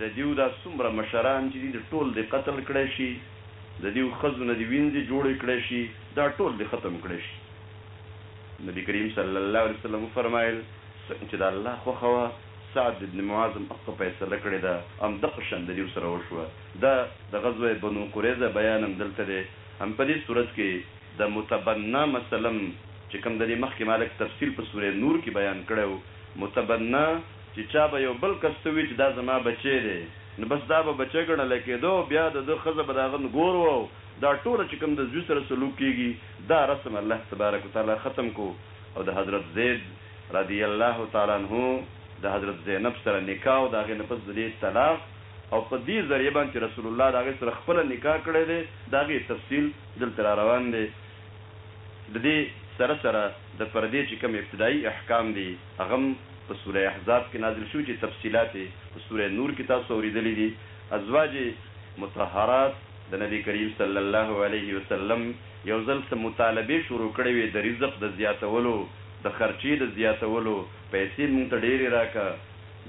د دیو دا څومره مشران چې دي د ټول دې قتل کړی شي د دیو خزو نه دې وینځې جوړې کړی شي دا ټول دې ختم کړی شي نبی کریم صلی الله علیه وسلم فرمایل څنګه چې د الله خوښه وه سعد ابن معاذ هم اقه فيصله کړې ده هم دقه شان د دې ورسره وشوه دا د غزوه بنو قريظه بيان هم دلته دی هم په دې سورت کې د متبنه مسله هم چې کوم د دې مخکې ما لږ تفصيل په سوره نور کې بيان کړی وو متبنه چې چا به يو بل کس ته وويل چې دا زما بچی دی نو بس دا به بچی ګڼل کېده او بيا د ده ښځه به د هغه نګور وه او دا ټوله چې کوم د زوی سره سلوک کېږي دا رسم الله تبارک وتعالی ختم کړو او د حضرت زيد رضی الله تعالی عنه د حضرت زینب سره نکاح او د هغې نه پس د دې طلاق او په دې ذریعه باندې چې رسول الله د هغې سره خپله نکاح کړی دی د هغې تفصیل دلته را روان دی د دې سره سره د پردې چې کوم ابتدائی احکام دي هغه هم په سورة احزاب کې نازل شوي چې تفصیلات یې په سورة نور کې تاسو اوریدلي دي ازواج مطهرات د نبی کریم صلی الله علیه وسلم یو ځل څه مطالبې شروع کړې وې د رزق د زیاتولو د خرچې د زیاتولو پیسې مونږ ته ډېرې راکه،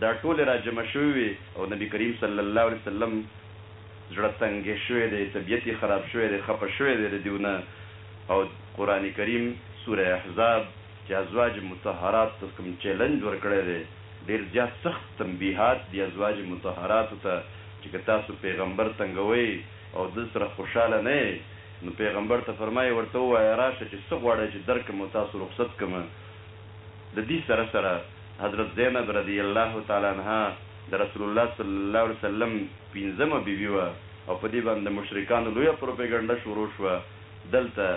دا ټولې را جمع شوې وې او نبي کریم صلی الله علیه وسلم زړه تنګی شوی دی، طبیعت یې خراب شوی دی، خپه شوی دی له دیو نه او قرآن کریم سورة احزاب چې ازواج مطهرات ته کوم چیلنج ورکړی دی ډېر زیات سخت تنبیهات دي ازواج مطهراتو ته چې که تاسو پیغمبر تنګوئ او دده سره خوشحاله نه یئ نو پيغمبر ته فرمايي، ورته ووايه، راشه چې څه غواړئ چې درکړم او تاسو رخصت کړم. د دي سره سره حضرت زينب رضي الله تعالی عنها د رسول الله صلی الله عليه وسلم پنځمه بيبي وه او په دي باندې د مشرکانو لويه پروپيګنډه شروع شوه. دلته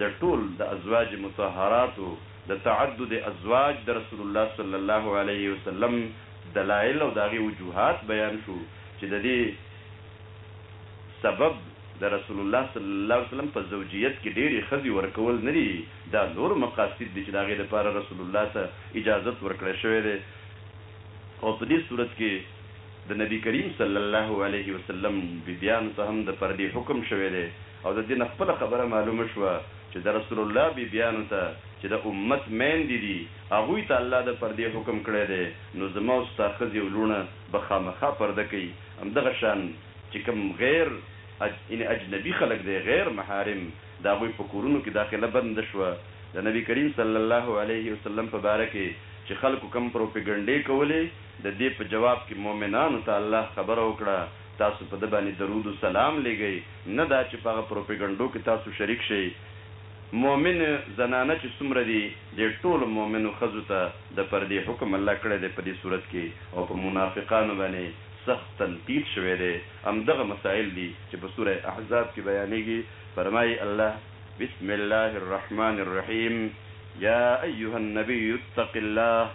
د ټول د ازواج مطهراتو د تعدد ازواج د رسول الله صلی الله عليه وسلم دلائل او د هغې وجوهات بيان شو چې د دي سبب د رسول الله صلی الله علیه وسلم په زوجیت کې ډېرې ښځې ورکول نه دي، دا نور مقاصد دي چې د هغې لپاره رسول الله ته اجازت ورکړی شوی دی او په دې صورت کې د نبي کریم صلی الله علیه وسلم بیبیانو ته هم د پردې حکم شوی دی او د دې نه خپله خبره معلومه شوه چې د رسول الله بیبیانو ته چې د امت میندې دي هغوی ته الله د پردې حکم کړی دی نو زما او ستا ښځې او لوڼه به خامخا پرده کوي. همدغه شان چې کوم غیر یعنې اجنبي خلک دی، غیر محارم، د هغوی په کورونو کې داخله بنده شوه، د نبي کریم صلی الله علیه وسلم په باره کې چې خلکو کوم پروپیګنډې کولې، د دې په جواب کې مؤمنانو ته الله خبره وکړه، تاسو په ده باندې درود و سلام لېږئ، نه دا چې په هغه پروپیګنډو کې تاسو شریک شئ. مؤمنه زنانه چې څومره دي دې ټولو مؤمنو ښځو ته د پردې حکم الله کړی دی په دې سورت کې او په منافقانو باندې سخت تنقید شوی دی هم دغه مسائل دي چې په سوره احزاب کې بیانیږي فرمایي الله بسم الله الرحمن الرحیم یا ایها النبی اتق الله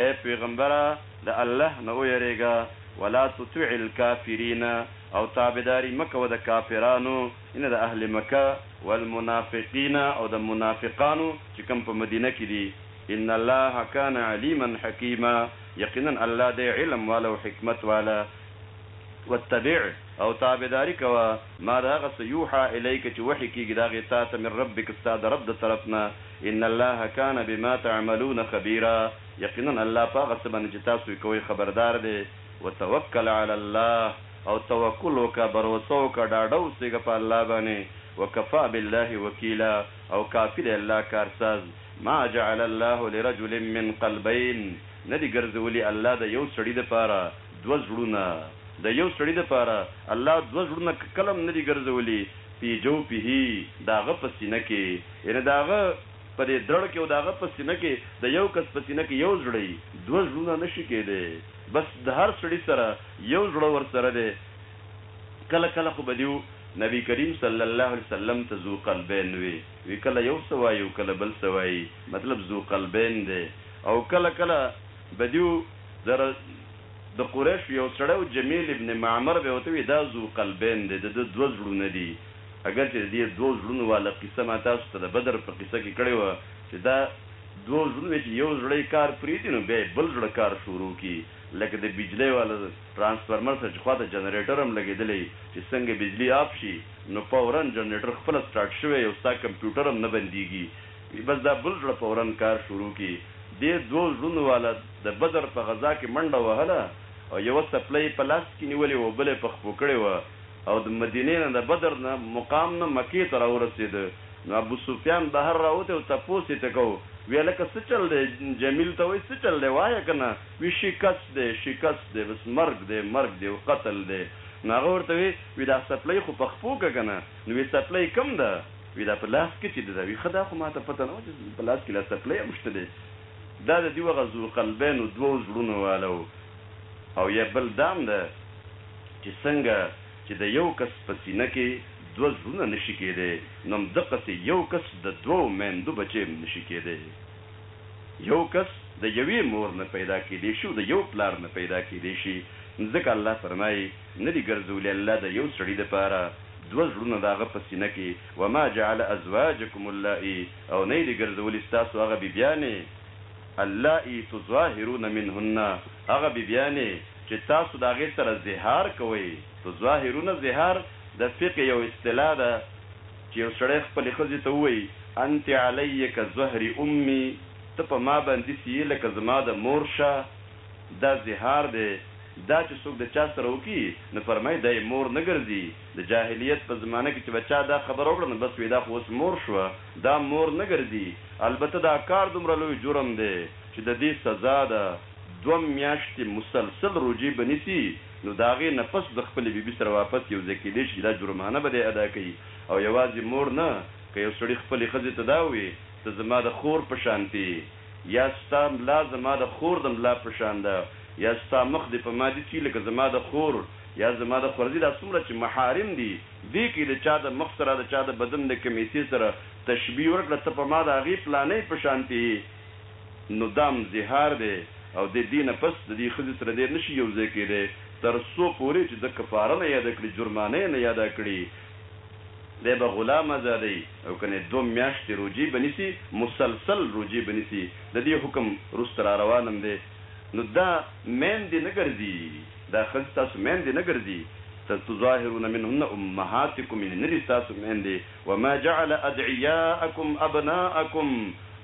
ای پیغمبره د الله نه ویریږه ولا تطع الکافرین او تابعداري مه کوه د کافرانو ان د اهل مکه والمنافقین او د منافقانو چې کوم په مدینه کې دي، ان الله کان علیما حکیما یقینا الله دی علم والا او حکمت والا، واتبع او تابعداري کوه ما د هغه څه یوحی الیک چې وحی کیږي د هغې تا ته من ربک ستا د رب د طرف نه، ان الله کان بما تعملون خبیرا یقینا الله په هغه څه باندې چې تاسو یې کوئ خبردار دی. وتوکل علی الله او توکل وکړه، بروسه وکړه، ډاډه اوسېږه په الله باندې، وکفی بالله وکیلا او کافي دی الله کارساز، ما جعل الله لرجل من قلبین، نه دي ګرځولي الله د یو سړي دپاره دوه زړونه، د یو سړي دپاره الله دوه زړونه کله هم نه دي ګرځولي، فی جوفه، د هغه په سینه کې، یعنې د هغه. په دې دړ کې او د هغه په سینه کې د یو کس په سینه کې یو زړه یي دوه زړونه نه شي کیدی بس د هر سړي سره یو زړه ورسره دی کله کله خو به دیو نبی کریم صلی الله علیه وسلم ته ذو قلبین وي وي کله یو څه وایي او کله بل څه وایي مطلب ذو قلبین دی او کله کله به دیو در د قریشو یو سړی و جمیل ابن معمر به ورته وي دا ذو قلبین دی د ده دوه زړونه دي اګر چې د دې دوو زړونو واله قصه ما تاسو ته د بدر په قصه کې کړې وه چې دا دوه زړونه وي چې یو زړه یې کار پرېږدي نو بیا یې بل زړه کار شروع کړي لکه د بجلۍ واله ټرانسفرمر سره چې خواته جنریټر هم لګېدلی چې څنګه بجلي آف شي نو فوراً جنریټر خپله سټارټ شوی او ستا کمپیوټر هم نه بندېږي بس دا بل زړه فوراً کار شروع کړي دې دوو زړونو واله د بدر په غزا کې منډه وهله او یوه څپلۍ یې په لاس کې نیولې وه او بله یې په خپو کړې وه او د مدینې نه د بدر نه مقام نه مکې ته راورسېده نو ابو سفیان بهر راوتی او تپوس یې ترې کاوه، ویې لکه څه چل دی؟ جمیل ته وایي څه چل دی وایه کنه؟ وي شکست دی، شکست دی، بس مرګ دی، مرګ دی او قتل دی، نو هغه ورته وي، وي دا څپلۍ خو په خپو که کنه؟ نو وي څپلۍ کوم ده؟ وي دا په لاس کې چې ده، وي ښه دا خو ماته پته نه وه چې په لاس کې لا څپلۍ هم شته دی، دا د دیو هغه ذوالقلبینو دوو زړونو واله و او یا بل دام ده، چې څنګه چې د یو کس په سینه کې دوه زړونه نه شي کېدای، نو همدقسې یو کس د دوو میندو بچی هم نه شي کېدای. یو کس د یوې مور نه پیدا کېدای شي او د یو پلار نه پیدا کېدای شي، نو ځکه الله فرمایي، نه دي ګرځولي الله د یو سړي لپاره دوه زړونه د هغه په سینه کې، وما جعل ازواجکم اللائي، او نه یې دي ګرځولي ستاسو هغه بیبیانې، اللائي تظاهرون منهن، هغه بيبيانې چې تاسو د هغې سره ظهار کوئ، تظاهرون، ظهار د فقې يو اصطلاح ده چې يو سړی خپلې ښځې ته ووايي، انت علي کظهر امي، ته په ما باندې سې يې لکه زما د مور شه، دا ظهار دی، دا چې څوک د چا سره وکړي نو فرمايي دا يې مور نه ګرځي، د جاهلیت په زمانه کې چې به چا دا خبره وکړه نو بس وې دا خو اوس مور شوه دا مور نه ګرځي البته دا کار دومره لوی جرم دی چې د دې سزا ده دوه میاشتې مسلسل روژې به نیسي نو د هغې نه پس د خپلې بي بي سره واپس یو ځای کیدای شي چې دا جرمانه به دی ادا کوي او یوازې مور نه که یو سړي خپلې ښځې ته دا ووې ته زما د خور په شانتې یې یا ستا ملا زما د خور د ملا په شان ده یا ستا مخ دې په ما دسي لکه زما د خور یا زما د خورځي دا څومره چې محارم دي دې کې د چا د مخ سره د چا د بدن د کومې حصې سره تشبیه ورکړه ته په ما د هغې پلانۍ په شانتې یې نو دا هم زهار دی او د دې نه پس د دې ښځې سره دی نه شي یو ځای کېدای تر څو پورې چې ده کفاره نه یاده کړي جرمانه یې نه یاده کړي دی به غلام ازادوي او کنه دوه میاشتې روژې به نیسي مسلسل روژې به نیسي د دې حکم وروسته راروان هم دی نو دا مین دې نه ګرځي. دا ښځې ستاسو ميندې نه ګرځي تر تظاهرون منهن امهاتکم يعنې نه دي ستاسو ميندې وما جعل ادعياءکم ابناءکم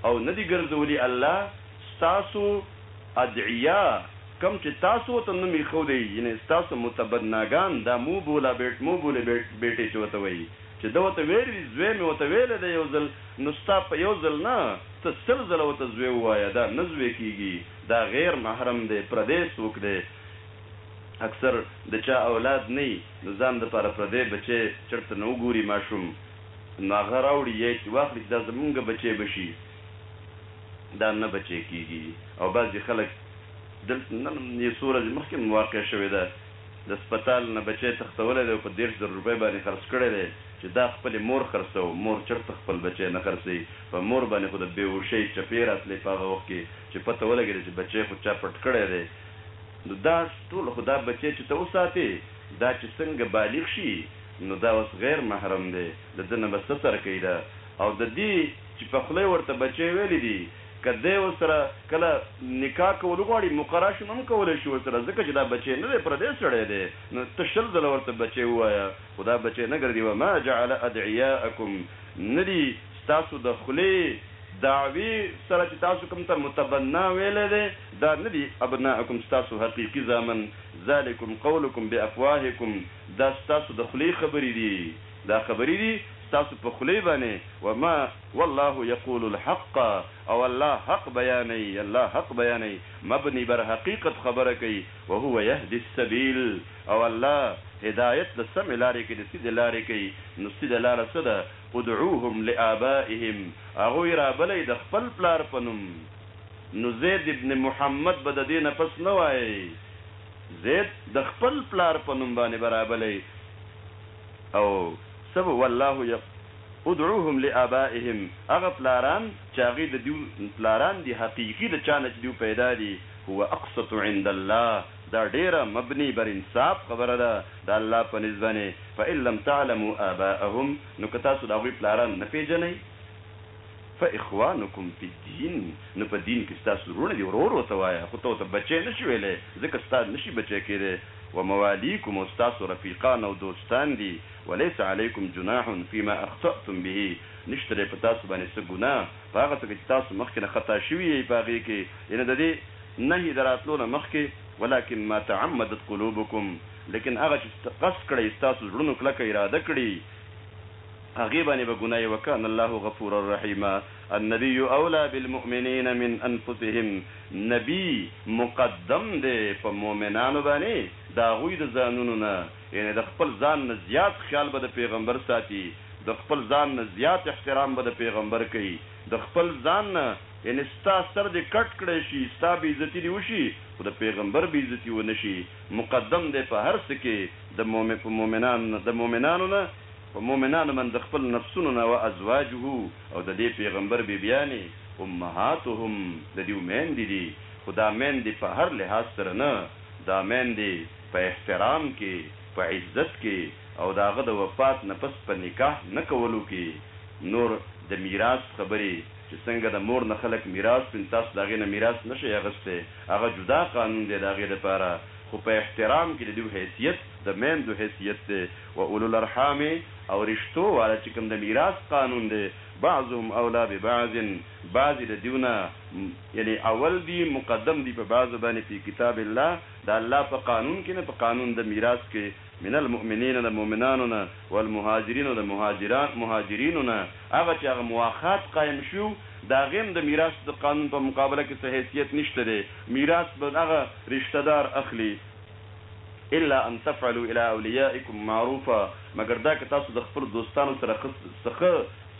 او نه دي ګرځولي الله ستاسو ادعياء کوم چې تاسو ورته نوم ايښودی يعنې ستاسو متبناګان دا مو بولا بيټ مو بولې بيټ بيټې چې ورته وايي چې ده ورته ويلي دي زوی مې ورته ويلی دی يو ځل نو ستا په يو ځل نه ته سل ځله ورته زوی ووايه دا نه زوی کيږي دا غیر محرم دی پردی څوک دی اکثر د چا اولاد نه وي نو ځان د پاره پردی بچی چرته نه وګوري ماشوم نو هغه راوړي یا یې چې واخلي چې دا زمونږ بچی به شي دا نه بچی کیږي او بعضي خلک دلته نن یو څو ورځې مخکې هم واقع شوې ده د سپتال نه بچی تښتولی دی او په دېرش زره روپۍ باندې خرڅ کړی دی چې دا خپلې مور خرڅوه مور چرته خپل بچی نه خرڅوي په مور باندې خو د بې هوشۍ چپې راتلې په هغه وخت کې چې پته ولګېده چې بچی خو چا پټ کړی دی، نو دا ټول خو دا بچی چې ته وساتې، دا چې څنګه بالغ شي، نو دا اوس غیر محرم دی، د ده نه به څه څرکۍ ده او د دې چې په خوله یې ورته بچی ویلي دي، که دی ورسره کله نکاح کول وغواړي، مقراشم هم کولی شي ورسره، ځکه چې دا بچی نه دی، پردی سړی دی، نو ته شل ځله ورته بچی ووایه، خو دا بچی نه ګرځي، وما جعل ادعیاءکم، نه دي. ستاسو د خولې دعوی سره چې تاسو کوم ته متبنا ویلی دی دا نه دي ابناءکم ستاسو حقیقي زامن ذلکم قولکم بافواهکم دا ستاسو د خولې خبرې دي دا خبرې دي ستاسو په خولې باندې وما والله یقول الحق او الله حق بیانوي الله حق بیانوي مبني بر حقیقت خبره کوي وهو یهدی السبیل او الله هدایت د سمې لارې کوي د سیدې لارې کوي نو سیده لاره څه ده؟ ادعوهم لآبائهم، هغوی رابلئ د خپل پلار په نوم، نو زید بن محمد به د دې نه پس نه وایئ، زید د خپل پلار په نوم باندې به رابلئ او څه به والله یق ادعوهم لآبائهم، هغه پلاران چې هغوی د دوی پلاران دي حقیقي د چا نه چې دوی پیدا دي هو اقسط عند الله، دا ډیره مبنی بر انصاف خبره ده د الله په نزد باندې، فان لم تعلمو آباءهم نو که تاسو د هغوی پلاران نه پیژنئ، فاخوانکم فی الدین نو په دین کې ستاسو وروڼه دي، ورور ورته وایه خو ته ورته بچی نه شې ویلی ځکه ستا نه شي بچی کیدی، وموالیکم او ستاسو رفیقان او دوستان دي، ولیس علیکم جناح فیما اخطاتم به نشته دی په تاسو باندې څه ګناه، په هغه څه کې چې تاسو مخکې نه خطا شوي يئ په هغې کې، يعنې د دې نهي د راتلو نه مخکې، ولکن ما تعمدت قلوبکم، ليکن هغه چې قصد کړی ستاسو زړونو کلکه اراده کړي هغې باندې به ګناه وکان الله غفورا رحيما النبي اولی بالمؤمنين من انفسهم نبي مقدم دی په مؤمنانو باندې د هغوی د ځانونو نه یعنې د خپل ځان نه زیات خیال به د پیغمبر ساتي، د خپل ځان نه زیات احترام به د پیغمبر کوي، د خپل ځان نه یعنې ستا سر دې کټ کړی شي، ستا بې عزتي دې وشي خو د پیغمبر بې عزتي ونه شي، مقدم دی په هر څه کې د مؤمن په مؤمنان د مؤمنانو نه په مؤمنانو باندې د خپل نفسونو نه وازواجه او د دې پیغمبر بې بیانې امهاتهم د دیو میندې دي خو دا میندې په هر لحاظ سره نه دا میندې په احترام کې، په عزت کې او د هغه د وفات نه پس په نکاح نه کولو کې نور د ميراث خبرې چې څنګه د مور نه خلک ميراث وړي نو تاسو د هغې نه ميراث نه شئ اخستی هغه جدا قانون دی د هغې لپاره خو په احترام کې د دوی حيثيت د ميندو حيثيت دی واولو الارحام او رشتو والا چې کوم د ميراث قانون دی بعضهم اولی ببعض بعضې د دوی نه يعنې اول دي مقدم دي په بعضو باندې في کتاب الله د الله په قانون کې نه په قانون د میراث کې من المؤمنین د مؤمنانو نه والمهاجرین او د مهاجران مهاجرینو نه هغه چې هغه مواخات قایم شوی وو د هغې هم د میراث د قانون په مقابله کې څه حیثیت نشته دی میراث به هغه رشته دار اخلي الا ان تفعلوا الی اولیاءکم معروفا مګر دا که تاسو د خپلو دوستانو سره ښه څه ښه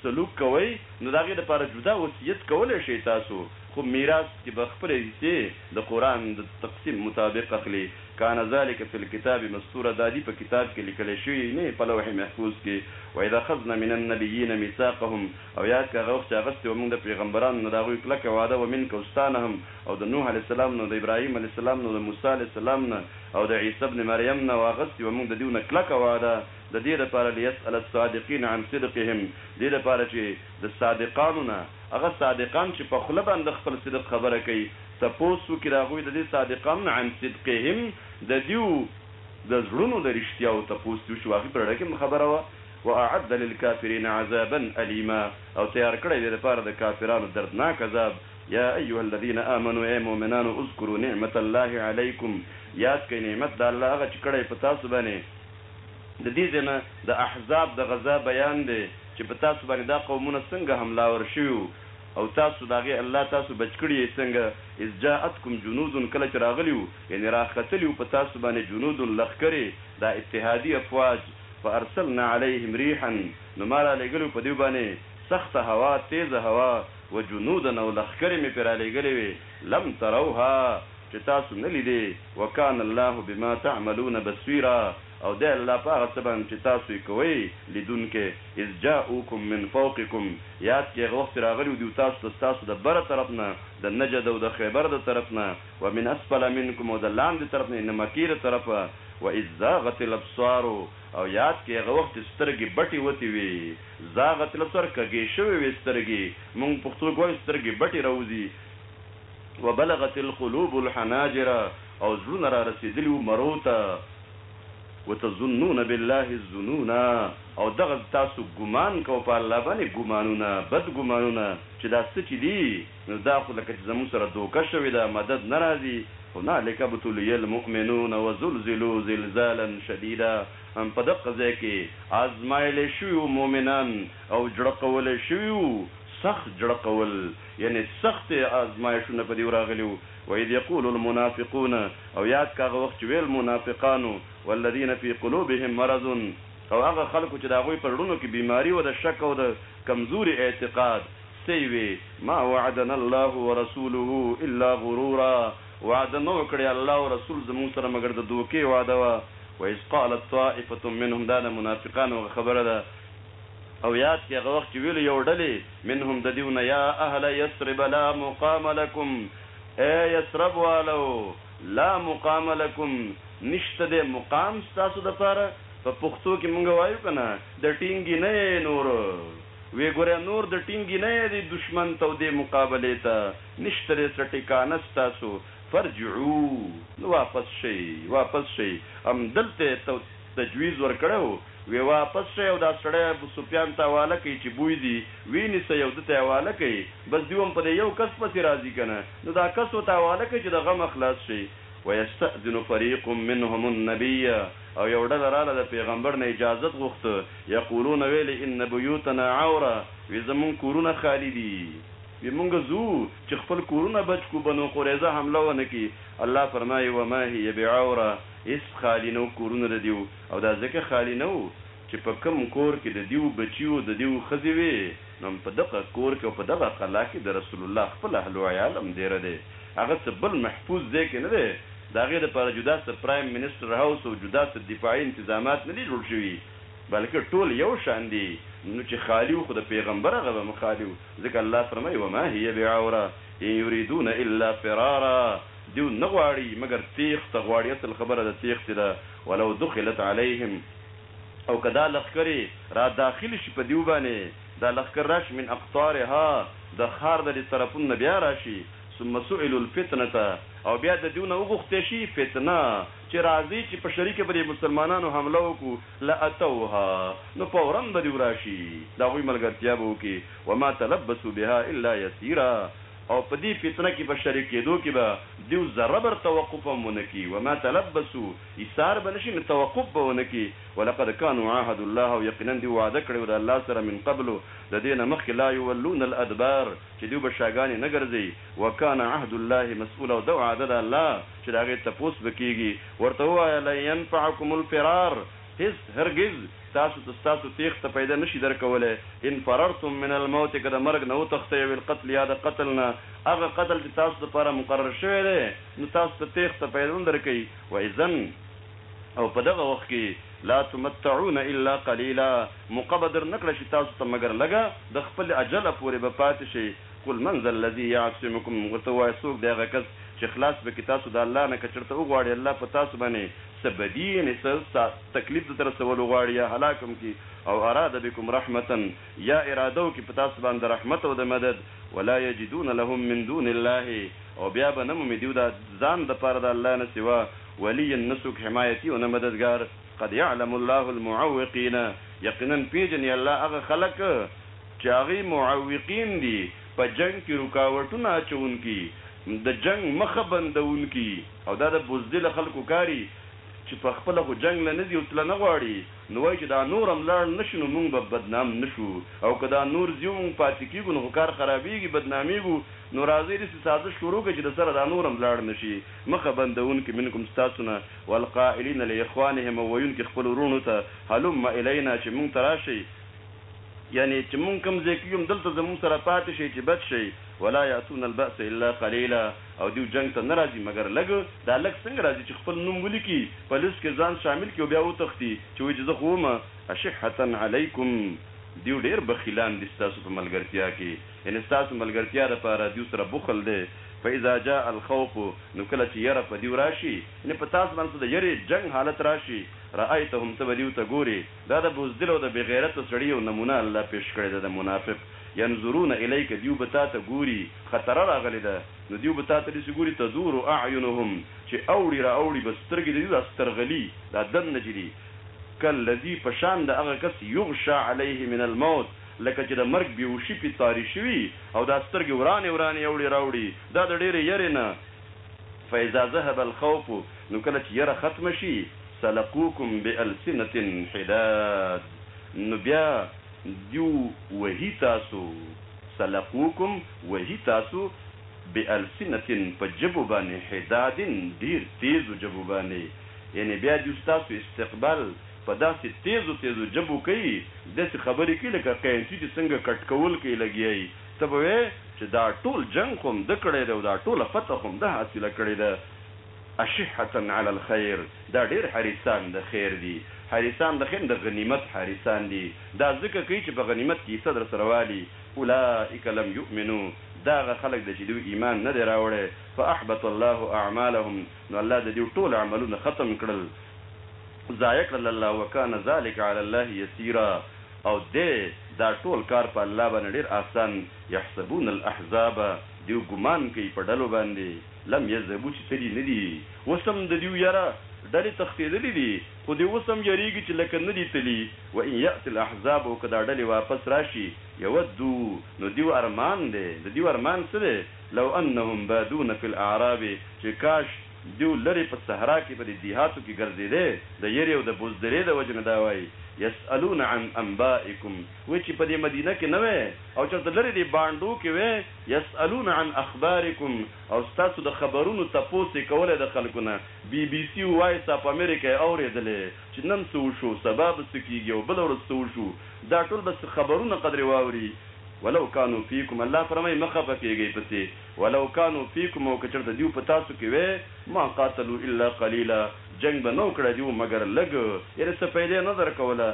سلوک کوئ نو د هغې لپاره جدا وصیت کولی شئ تاسو خو ميراث کې به خپلې حصې د قرآن د تقسيم مطابق اخلي، کان ذلک فی الکتاب مسطورا دا دي په کتاب کې لیکل شوي نه په لوح محفوظ کې، واذ اخذنا من النبیین میثاقهم او یاد کړه هغه وخت چې اغستې وه موږ د پیغمبرانو نه د هغوی کلکه وعده ومنک او ستانه هم او د نوح علیه السلام نه او د ابراهیم علیه السلام نه او د موسی علیه السلام نه او د عیسی بن مریم نه او اغستې وه موږ د دوی نه کلکه وعده د دې لپاره لیسأل الصادقین عن صدقهم دې لپاره چې د صادقانو نه، هغه صادقان چې په خوله باندې خپل صدق خبره کوي، تپوس وکړي د هغوی، د دې صادقانو نه، عن صدقهم، د دیو د زړونو د رښتیاوو تپوس دې وشي، واقعي په زړه کې هم خبره وه، واعد للکافرین عذابا الیما، او تیار کړی دی لپاره د کافرانو دردناک عذاب، یا ایها الذین آمنو، ای مؤمنانو، اذکروا نعمت الله علیکم، یاد کړئ نعمت د الله هغه چې کړی یې په تاسو باندې، د دې ځای نه د احزاب د غزا بیان دی. چې په تاسو باندې دا قومونه څنګه حمله آور شوي وو او تاسو د هغې الله تاسو بچ کړي يئ څنګه، اذ جاءتکم جنود کله چې راغلي وو يعنې راختلي وو په تاسو باندې جنود لښکرې دا اتحادي افواج فارسلنا عليهم ريحا نو ما رالېږلې وو په دوی باندې سخته هوا تېزه هوا وجنودا او لښکرې مې پرې رالېږلې وې لم تروها چې تاسو نه ليدې وکان الله بما تعملون بصيرا او دی الله په هغه څه باندې چې تاسو یې کوئ لیدونکی، اذ جاؤکم من فوقکم، یاد کړئ هغه وخت چې راغلي وو دوی تاسو ته ستاسو د بره طرف نه، د نجد او د خیبر د طرف نه، ومن اسفل منکم او د لاندې طرف نه ان مکې د طرفه، واذ زاغت الابصار او یاد کړئ هغه وخت چې سترګې بټې وتې وې، زاغت الابصار کږې شوې وې سترګې، مونږ پښتو کې وایو سترګې بټې راوځي. وبلغت القلوب الحناجر او زړونه را رسېدلي وو مرو ته، وتظنون بالله الظنون او دغه تاسو ګومان کوئ په الله باندې ګومانونه، بد ګومانونه، چې دا څه چې دي نو دا خو لکه چې زموږ سره دوکه شوې ده، مدد نه راځي، هنالک ابتلي المؤمنون وزلزلو زلزالا شدیدا په دقه ځای کې آزمایل شوي وو مؤمنان او جړقول شوي وو سخت جړقول. یعنې سخت آزمایشونه په دیو راغلي وو، و اذ یقول المنافقون او یاد که هغه وخت چې ویل منافقانو، والذین فی قلوبهم مرض او هغه خلکو چې د هغوی په زړونو کې بیماري وه د شک او د کمزوري اعتقاد سۍ وې، ما وعدنا الله ورسوله الا غرورا وعده نه وه کړې الله او رسول زموږ سره مګر د دوکې وعده وه، و اذ قالت طائفة منهم دا د منافقانو هغه خبره ده. او یاد کړي هغه وخت چې ویلو یو ډلې، منهم د دیو نه، یا اهل یثرب لا مقام لکم، ای یثرب والو، لا مقام لکم، نشته دی مقام ستاسو لپاره، په پښتو کې موږ وایو که نه، د ټینګي نه یې نور، وې ګوریا نور د ټینګي نه یې دې دښمن ته او دې مقابلې ته، نشته دی څه ټکانه ستاسو، فرجعو، نو واپس شئ، واپس شئ، همدلته یې. تجویز ورکړی وو وی واپس شی او دا سړی ابو سفیان ته حواله کړئ چی بوی دی وی نیسئ او ده ته یې حواله کړئ بس دوی هم په دی یو کس پسی راځی کنه نو دا کس ورته حواله کړئ چی د غمه خلاص شی ویستأذن فریق منهم النبی او یو ډله راله د پیغمبر نه اجازت غوښته یقولون ویل یې ان بیوتنا عوره وی زمونږ کورونه خالی دی وی مونږ ځو چی خپل کورونه بچ کړو بنو قریظه حمله ونه کړي الله فرمایی وما هی بعوره. هیڅ خالي نه وو کورونه د دیو او دا ځکه خالي نه وو چې په کوم کور کې د دیو بچي او د دیو ښځې وې نو هم په دغه کور کې او په دغه قلا کې د رسول الله خپل اهل او عیال هم دیره دی هغه څه بل محفوظ ځای کې نه دی د هغې لپاره جدا څه پرایم منسټر هاوس او جدا څه دفاعي انتظامات نه دي جوړ شوي بلکه ټول یو شان دي. نو چې خالي وو خو د پیغمبر هغه به هم خالي وو ځکه الله فرمایي، وما هی بعوره ان یریدون الا فرارا. دیو نه غواړی مګر تیښته غواړی اصل خبره د تیښتی ده ولو دخلت علیهم او که دا لښکری را داخل شی په دیو باندی دا لښکر راشی من اقطارها د ښار د دی طرفونو نه بیا راشی ثم سئلو الفتنة او بیا د دیو نه وغوښتی شی فتنه چی راځی چی په شریکه به دی مسلمانانو حمله وکړو لاتوها نو فورا به دیو راشی د هغوی ملګرتیا به وکړی وما تلبثوا بها الا یسیرا او په دې فتنه کې په شريک کېدو کې به دوی ذره بر توقف هم ونه کړي، وما تلبثو، ايسار به نه شي، نو توقف به ونه کړي، ولقد کانو عاهدوا الله او يقيناً دوی وعده کړې وه د الله سره من قبل د دې نه مخکې لا يولون الادبار چې دوی به شاګانې نه ګرځوي، وکان عهد الله مسئولا او ده وعده د الله چې د هغې تپوس به کېږي، ورته ووايه لن ينفعکم الفرار، هیڅ، هرګز، تاسو ته ستاسو تیښته فایده نشي درکولای، ان فررتم من الموت که د مرګ نه وتښتئ او القتل یا د قتل نه، هغه قتل چې تاسو لپاره مقرر شوی دی، نو تاسو ته تیښته فایده نه درکوي، واذا، او په دغه وخت کې، لا تمتعون الا قلیلا، موقع به در نه کړل شي تاسو ته مګر لږه، د خپل اجله پورې به پاتې شئ، قل من ذا الذی یعصمکم، ورته ووایه څوک دی هغه کس چې خلاص به کړي تاسو د الله نه که چېرته وغواړي الله په تاسو باندې، څه بدي یعنی څه ستا تکلیف درته رسول غواړي یا هلاک هم کړي او اراد بکم رحمة یا اراده وکړي په تاسو باندې د رحمت او د مدد ولا یجدون لهم من دون الله او بیا به نه مومي دوی د ځان لپاره د الله نه سوا ولیا نه څوک حمایتي او نه مددګار قد یعلم الله المعوقین یقینا پېژني الله هغه خلک چې هغوی معوقین دي په جنګ کې رکاوټونه اچوونکي د جنګ مخه بندوونکي. او دا د بزدله خلکو کار یی چی په خپله خو جنګ له نه ځی او تله نه غواړی نو وایی چی دا نور هم لاړ نه شی نو مونږ به بدنام نه شو او که دا نور ځی او مونږ پاتی کیږو نو خو کار خرابیږی بدنامیږو نو راځی دسی سازش شروع کړی چی د سره دا نور هم لاړ نه شی مخه بندونکی منکم ستاسو نه والقائلین لاخوانهم او ویونکی خپلو وروڼو ته هلم الینا چی مونږ ته راشی یعنی چی مونږ کوم ځای کی یو هم دلته زمونږ سره پاتی شی چی بچ شی ولا یاتون الباس الا قلیلا. او دیو جنګ ته نه راځي مګر لږ دا لږ څنګه راځي چې خپل نوم ولیکي په لیست کې ځان شامل کړي او بیا وتښتي چې وایي چې زه خو وم اشحة علیکم دیو ډیر بخیلان دي ستاسو په ملګرتیا کې یعنې ستاسو ملګرتیا لپاره دیو سره بخل دی فاذا جاء الخوف نو کله چې یره په دیو راشي یعنې په تاسو باندې د یرې، جنګ، حالت راشي رأیتهم ته به دیو ته ګورې. دا د بزدل او د بی غیرته سړی یو نمونه الله پیش کړی ده د منافق ینظرون الیک دیو به تاته ګوری خطره راغلی ده نو دیو به تاته دسی ګوری تدور اعینهم چی اوړی را اوړی به سترګی د دیو دا سترغلی دا دننه چی دی کالذی په شان د هغه کس یغشی علیه من الموت لکه چی د مرګ بیهوشی پی طاری شوی او دا سترګی ورانی ورانی اوړی را اوړی دا د ډیری یری نه فاذا ذهب الخوف نو کله چې یره ختمه شي سلقوکم بالسنة حداد نو بیا دوی وهي تاسو سلقوکم وهي تاسو بالسنة په ژبو باندې حداد ډیر تیزو ژبو باندې یعنې بیا دوی ستاسو استقبال په داسې تیزو تیزو ژبو کوي داسې خبرې کوي لکه قینچي چې څنګه کټ کول کې یې لګیا وي. ته به وې چې دا ټول جنګ خو همده کړی دی او دا ټوله فتح خو همده حاصله کړې ده. اشحة علی الخیر، دا ډېر حریصان د خیر دي. حریصان د خیر نه د غنیمت حریصان دي. دا ځکه کوي چې په غنیمت کې حصه درسره والي. اولئک لم یؤمنو، دا هغه خلک دی چې دوی ایمان نه دی راوړی. فاحبط الله اعمالهم، نو الله د دوی ټول عملونه ختم کړل، ضایع کړل الله، وکان ذلک علی الله یسیرا. او دی دا ټول کار په الله باندې ډېر آسان يحسبون الاحزاب دیو ګمان کوي په ډلو باندې لم يذهبو چې تللي نه دي اوس هم د دیو يره ډلې تښتېدلي دي خو دی اوس هم يرېږي چې لکه نه دي تللي وان يأتي الاحزاب او که دا ډلې واپس راشي يودو نو دیو ارمان دی د دیو ارمان څه دی لو انهم بادون فی الاعراب چې کاش دیو لرې په صحرا کې په دې دیهاتو کې ګرځیدی د یرې او د بوزدلې د وجې نه دا وایی، یسألون عن انبائکم، وی چې په دې مدینه کې نه وی او چرته لرې دې بانډو کې وی، یسألون عن اخبارکم، او ستاسو د خبرونو تپوس یې کولی د خلکو نه، بی بی سی او وایس اف امریکا یې اوریدلی چې نن څه وشو، سبا به څه کیږي او بله ورځ څه وشو، دا ټول به څه خبرونه قدرې واوری، ولو کانو فیکم، الله فرمایی مه خفه کیږئ پسې، ولو کانو فیکم او که چرته دیو په تاسو کې وی ما قاتلو الا قلیلا جنګ به نو کړی دیو مګر لږ یعنی څه فایده یې نه درکوله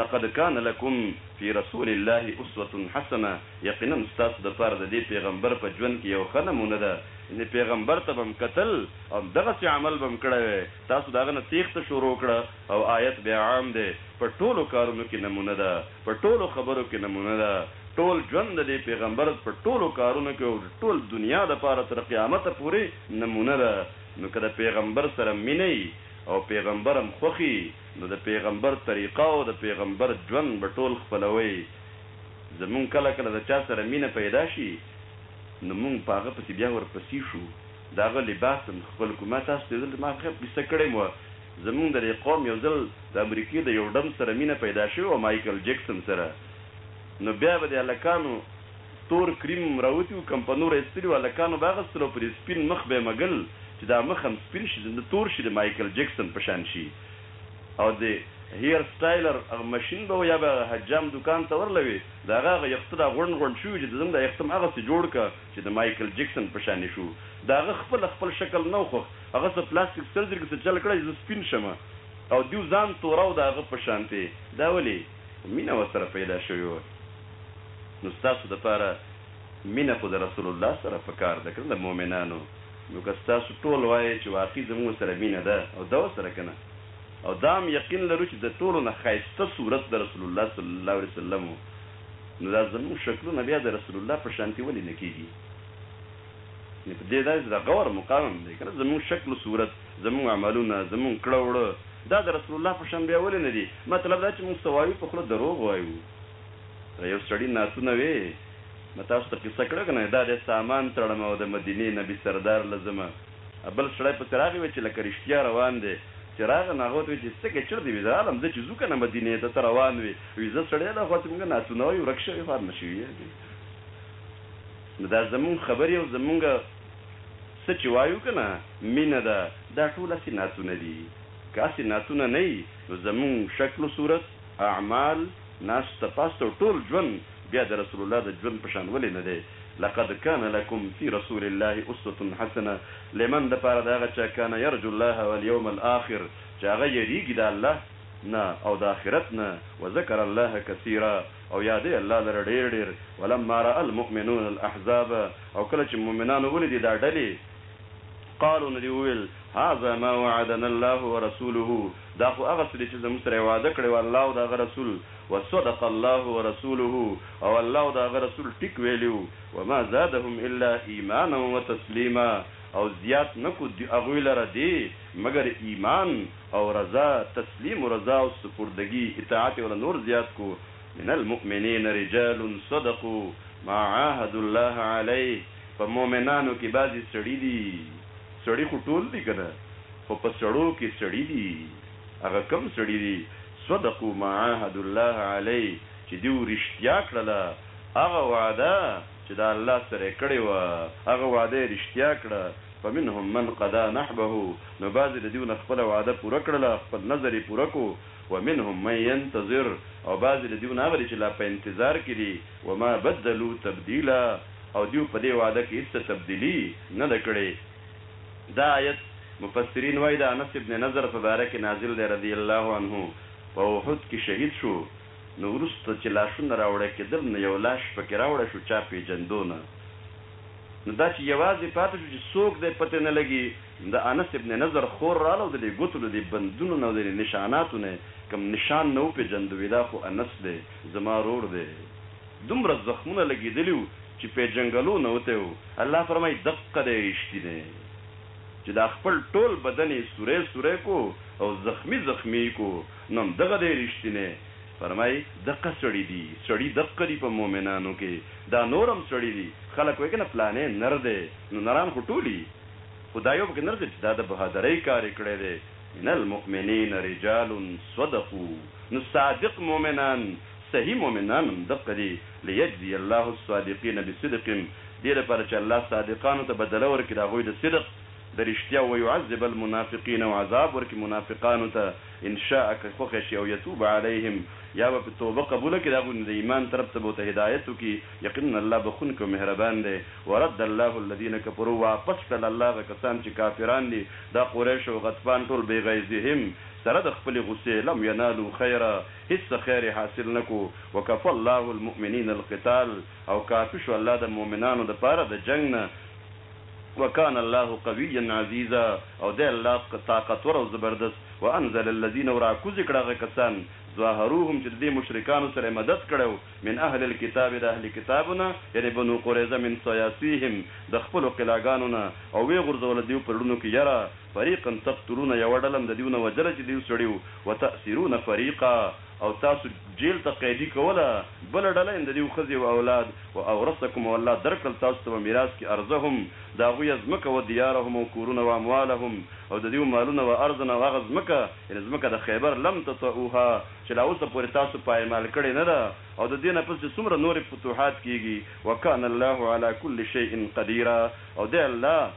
لقد کان لکم فی رسول الله اسوة حسنه یقینا ستاسو دپاره د دې پیغمبر په ژوند کې یو ښه نمونه ده یعنی پیغمبر ته به هم کتل او همدغسې عمل به هم کړی وی تاسو د هغه نه تیښته شروع کړه او آیت بیا عام دی په ټولو کارونو کې نمونه ده. په ټولو خبرو کې نمونه ده، ټول ژوند د دې پېغمبر په ټولو کارونو کې او د ټول دنیا لپاره تر قیامته پورې نمونه ده، نو که د پېغمبر سره مینه يي او پېغمبر هم خوښي نو د پېغمبر طریقه او د پېغمبر ژوند به ټول خپلوئ، زمونږ کله کله د چا سره مینه پیدا شي نو مونږ په هغه پسې بیا ورپسې شو، د هغه لباس هم خپل کړو، ما تاسو ته یو ځل ما خیال قصه کړې هم وه زموږ د دې قوم یو ځل د امریکې د یو ډم سره مینه پیدا شوې وه مایکل جکسن سره نو بیا به د هلکانو تور کریم راوتی وو کوم په نوره ایستلی وو هلکانو به اغستل او پرې سپین مخ به یې مږل چې دا مخ هم سپین شي د تور شي د مایکل جکسن په شان شي او د هیر سټایلر هغه مشین به وو یا به هغه حجام دوکان ته ورلوې د هغه هغه یخته دا غونډ غونډ شوی چې د زموږ دا یخته هم اغسې جوړ که چې د مایکل جکسن په شانې شو د هغه خپله خپل شکل نه وو خوښ هغه څه پلاستیک سرجري څه چل کړه چې زه سپین شم او دیو ځان توراو د هغه په شانتې دا ولې خو مینه ورسره پیدا شوې وه نو ستاسو د پاره مینه خو د رسول الله سره په کار ده کنه د مؤمنانو نو که ستاسو ټول وایې چې واقعي زموږ سره مینه ده او ده ورسره کنه او دا هم یقین لرو چې د ټولو نه ښایسته صورت د رسول الله صلی الله علیه وسلم وو نو دا زموږ شکلونه بیا د رسول الله په شانتې ولې نه کیږي. یعنې په دې ځای چې دا غور مقام هم دی کنه زموږ شکل و صورت زموږ عملونه زموږ کړه وړه دا د رسول الله په شان بیا ولې نه دي مطلب دا چې موږ څه وایو په خوله دروغ وایو دا یو سړي نعتونه وې ما تاسو ته قصه کړې کنه دا دی سامان تړم او د مدینې نبي سردار له ځمه بل سړی پسې راغی وې چې لکه رښتیا روان دی چې راغی نو هغه ورته وې چې څه کوې چېرته وې زه رالم ځه چې ځو کنه مدینې ته ته روان وې وې ځه سړیه دا خو هسې موږ نعتونه وایو ورک شوې خوار نه شوي یې نو دا زمونږ خبرې او زمونږ څه چې وایو کنه مینه ده دا ټول هسې نعتونه دي که هسې نعتونه نه وي نو زمونږ شکل و صورت، اعمال، ناسته پاسته او ټول ژوند بیا د رسول الله د ژوند په شان ولې نه دی لقد کان لکم فی رسول الله اسوة حسنة لمن دپاره د هغه چا کان یرجو الله والیوم الاخر چې هغه یریږي د الله نه او د اخرت نه وذکر الله کثیرا او یا دی الله لره ډیر ډیر ولما راء المؤمنون الاحزاب او کله چې مؤمنانو ولیدې دا ډلې قالو نو دی وویل هذا ما وعدنا الله ورسوله دا خو هغه څه دي چې زموږ سره یې وعده کړې وه الله او د هغه رسول وصدق الله ورسوله او الله او د هغه رسول ټیک ویلي وو وما زادهم الا ایمانا وتسلیما او زیات نه کړو هغوی لره دې مګر ایمان او رضا، تسلیم و رضا او سپردګي، اطاعت، یې ولا نور زیات کو، من المؤمنین رجال صدقو ما عاهدو الله علیه، په مؤمنانو کې بعضي سړي دي، سړي خو ټول دي که نه، خو په سړو کې سړي دي، هغه کوم سړي دي، صدقو ما عاهدو الله علیه، چې دیو رښتیا کړله هغه وعده چې د الله سره یې کړې وه، هغه وعده یې رښتیا کړه، فمنهم من قضی نحبه، نو بعضې د دیو نه خپله وعده پوره کړله، خپل نذر یې پوره کړو، ومنهم من ینتظر، او بعضې له دیو نه هغه دي چې لا په انتظار کې دي، وما بدلوا تبدیلا، او دیو په دې وعده کې هیڅ تبدیلي نه ده کړې. دا آیت مفسرین وایي د انس ابن نضر په باره کې نازل دی رضی الله عنه په احد کې شهید شو نو وروسته چې لاشونه راوړه کیدل نو یو لاش پکې راوړه شو چا پیژندو نه. نو دا چي يوازي پاته شو چي څوک دی پته نه لګي د انس ابن نضر خور راله او د دې ګوتو له دې بندونو نه او د دې نشاناتو نه يې کوم نشان نه وپېژند وي دا خو انس دی زما رور دی دومره زخمونه لګېدلي وو چي پېژنګلو نه وتی وو الله فرمايي دقه دی ريشتينی چي دا خپل ټول بدن يې سوری سوری کو او زخمي زخمي يې کو نو همدغه دی ريشتينی فرمايي دقه سړي دي سړي دقه دي په مومنانو کي دا نور هم سړي دي خلک وايي کنه پلانی نر دی نو نران خو ټول يي خو دا يو پکي نر دی چي دا د بهادرۍ کار يي کړی دی من المؤمنين رجال صدقو نو صادق مومنان صحيح مومنان هم دقه دي ليجزي الله الصادقين بصدقهم دي لپاره چي الله صادقانو ته بدله ورکړي د هغوی د صدق د رښتيا ويعذب المنافقين او عذاب ورکړي منافقانو ته ان شاء که خوښه شي او يتوب عليهم يا به په توبه قبوله کړي د هغوی نه د ايمان طرف ته به ورته هدايت وکړي يقيناً الله بخښونکی او مهربان دی ورد الله الذين کفروا واپس کړل الله هغه کسان چې کافران دي د قريش او غطفان ټول بغيظهم سره د خپلې غصې لم ينالوا خيرا هيڅ څه خير يې حاصل نه کړو وکفی الله المؤمنين القتال او کافي شو الله د مؤمنانو د پاره د جنګ نه وکان الله قویا عزیزا او دی الله طاقتور او زبردست وانزل الذین او راکوزې کړه هغه کسان ظاهروهم چې د دې مشرکانو سره یې مدد کړی و من اهل الکتاب د اهل کتابو نه یعنې بنو قریظه من صیاصیهم د خپلو قلاګانو نه او ویې غورځول دیو په زړونو کې یره فریقا تقتلون یوه ډله هم د دیو نه وژله چې دیو سړي و وتأسرون فریقا او تاسو جیل ته قیدی کوله بله ډله ېم ددیو ښځی و اولاد و اورثکم او الله درکړل تاسو ته په میراث کی ارضهم دهغوی ځمکه و دیارهم او کورونه و اموالهم او ددیو مالونه و ارضا او هغه ځمکه یعنی ځمکه د خیبر لم تطئوها چی لا اوسه پوری تاسو پایمال کړی نه ده او ددی نه پس چی څومره نوری فتوحات کیږی وکان الله علی کل شیء قدیرا او دی الله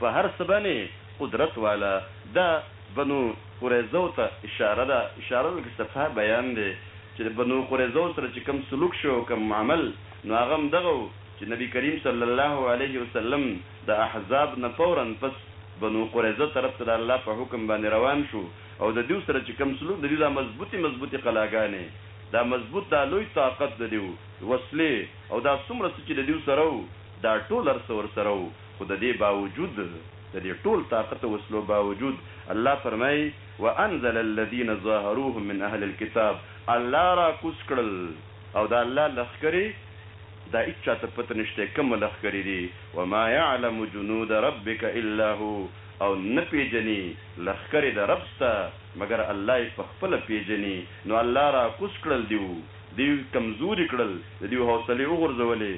په هر څه باندی قدرت والا ده. بنو قریظو ته اشاره ده، اشاره بلکې سطحه بیان دی چې د بنو قریظو سره چې کوم سلوک شو او کوم عمل نو هغه هم دغه و چې نبي کریم صلی الله علیه وسلم د احزاب نه فوراً پس بنو قریظه طرف ته د الله په حکم باندې روان شو او د دوی سره چې کوم سلوک د دوی دا مضبوطې مضبوطې قلاګانې دا مضبوط دا لوی طاقت د دوی وسلې او دا څومره څه چې د دوی سره و دا ټول هر څه ورسره و. خو د دې باوجود، د دې ټول طاقت او وسلو باوجود، الله فرمايي، وانزل الذين ظاهروهم من اهل الکتاب، الله راکوز کړل او د الله لښکرې، دا هیچا ته پته نشته کوم لښکرې دي، وما يعلم جنود ربک الا هو، او نه پېژني لښکرې د رب ستا مګر الله یې پخپله پېژني، نو الله راکوز کړل دیو، دیو کمزوري کړل، د دیو حوصلې وغورځولې،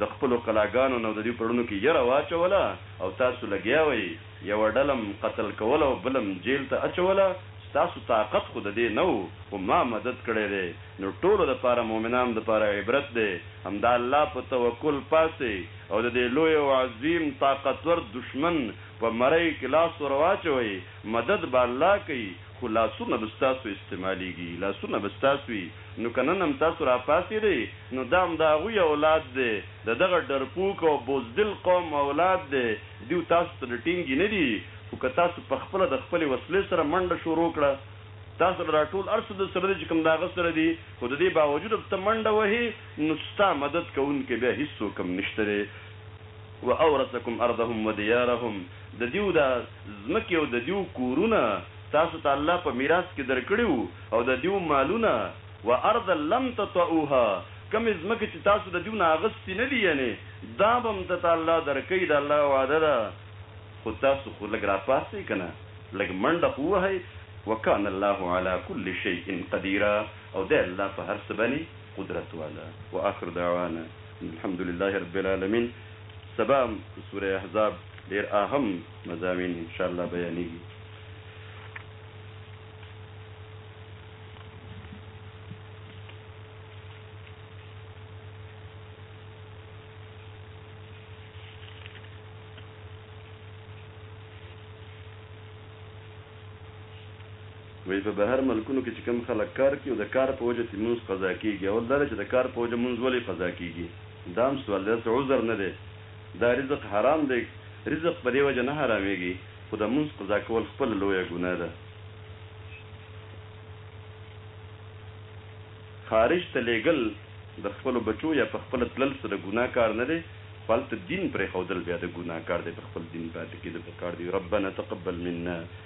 د خپلو قلاګانو نه او د دوی په ړونو کې یره واچوله او تاسو لګیا وئ یوه ډلم قتل کوله او بلم جیل ته اچوله ستاسو طاقت خو د دې نه وو خو ما مدد کړی دی نو ټولو د پاره مؤمنانو د پاره عبرت دی هم د الله په توکل پاسئ او د دې لوی او عظیم طاقتور دشمن په مرئ کې لاس ور واچوئ مدد به الله کوي خو لاسونه به ستاسو استعمالېږي، لاسونه به ستاسو وي، نو که نن هم تاسو راپاڅېدئ، نو دا هم د هغوی اولاد دی، د دغه ډرپوک او بزدل قوم اولاد دی، دوی تاسو ته د ټینګې نه دي، خو که تاسو په خپله د خپلې وسلې سره منډه شروع کړه، تا سره دا ټول هر څه درسره دي چې کوم د هغه سره دي، خو د دې باوجود هم ته منډه وهې، نو ستا مدد کوونکی بیا هېڅوک هم نشته دی، واورثکم ارضهم ودیارهم، د دوی دا. ځمکې او د دیو کورونه تاسو ته الله په میراث کې درکړي وو او د دیو مالونه، وارضا لم تطئوها، کومې ځمکې چې تاسو د دیو نه اغستي نه دي یعنې دا به هم تاته الله درکوي د الله وعده ده خو تاسو خو لږ راپاڅئ کنه لږ منډه خو ووهئ، وکان الله علی کل شیء قدیرا، او دی الله په هر څه باندې قدرت والا واخر دعوانا الحمد لله رب العالمين سبام سوره احزاب ډیر اهم مزامین ان شاء الله بیانېږي وایي په بهر ملکونو کې چې کوم خلک کار کوي او د کار په وجه ترې لمونځ قضا کېږي، اول دا دی چې د کار په وجه لمونځ ولې قضا کېږي؟ دا هم سوال دی، داسې عذر نه دی، دا رزق حرام دی، رزق په دې وجه نه حرامېږي، خو د لمونځ قضا کول خپله لویه ګناه ده. خارج ته لېږل د خپلو بچو یا په خپله تلل څه د ګناه کار نه دی، خو هلته دین پرېښودل بیا د ګناه کار دی، په خپل دین پاتې کېدل پکار دي، ربنا تقبل منا.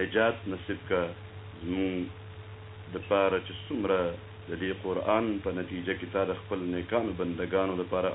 نجات نصیب که زمونږ د پاره چې څومره د دې قرآن په نتیجه کې تا د خپل نیکانو بندګانو د پاره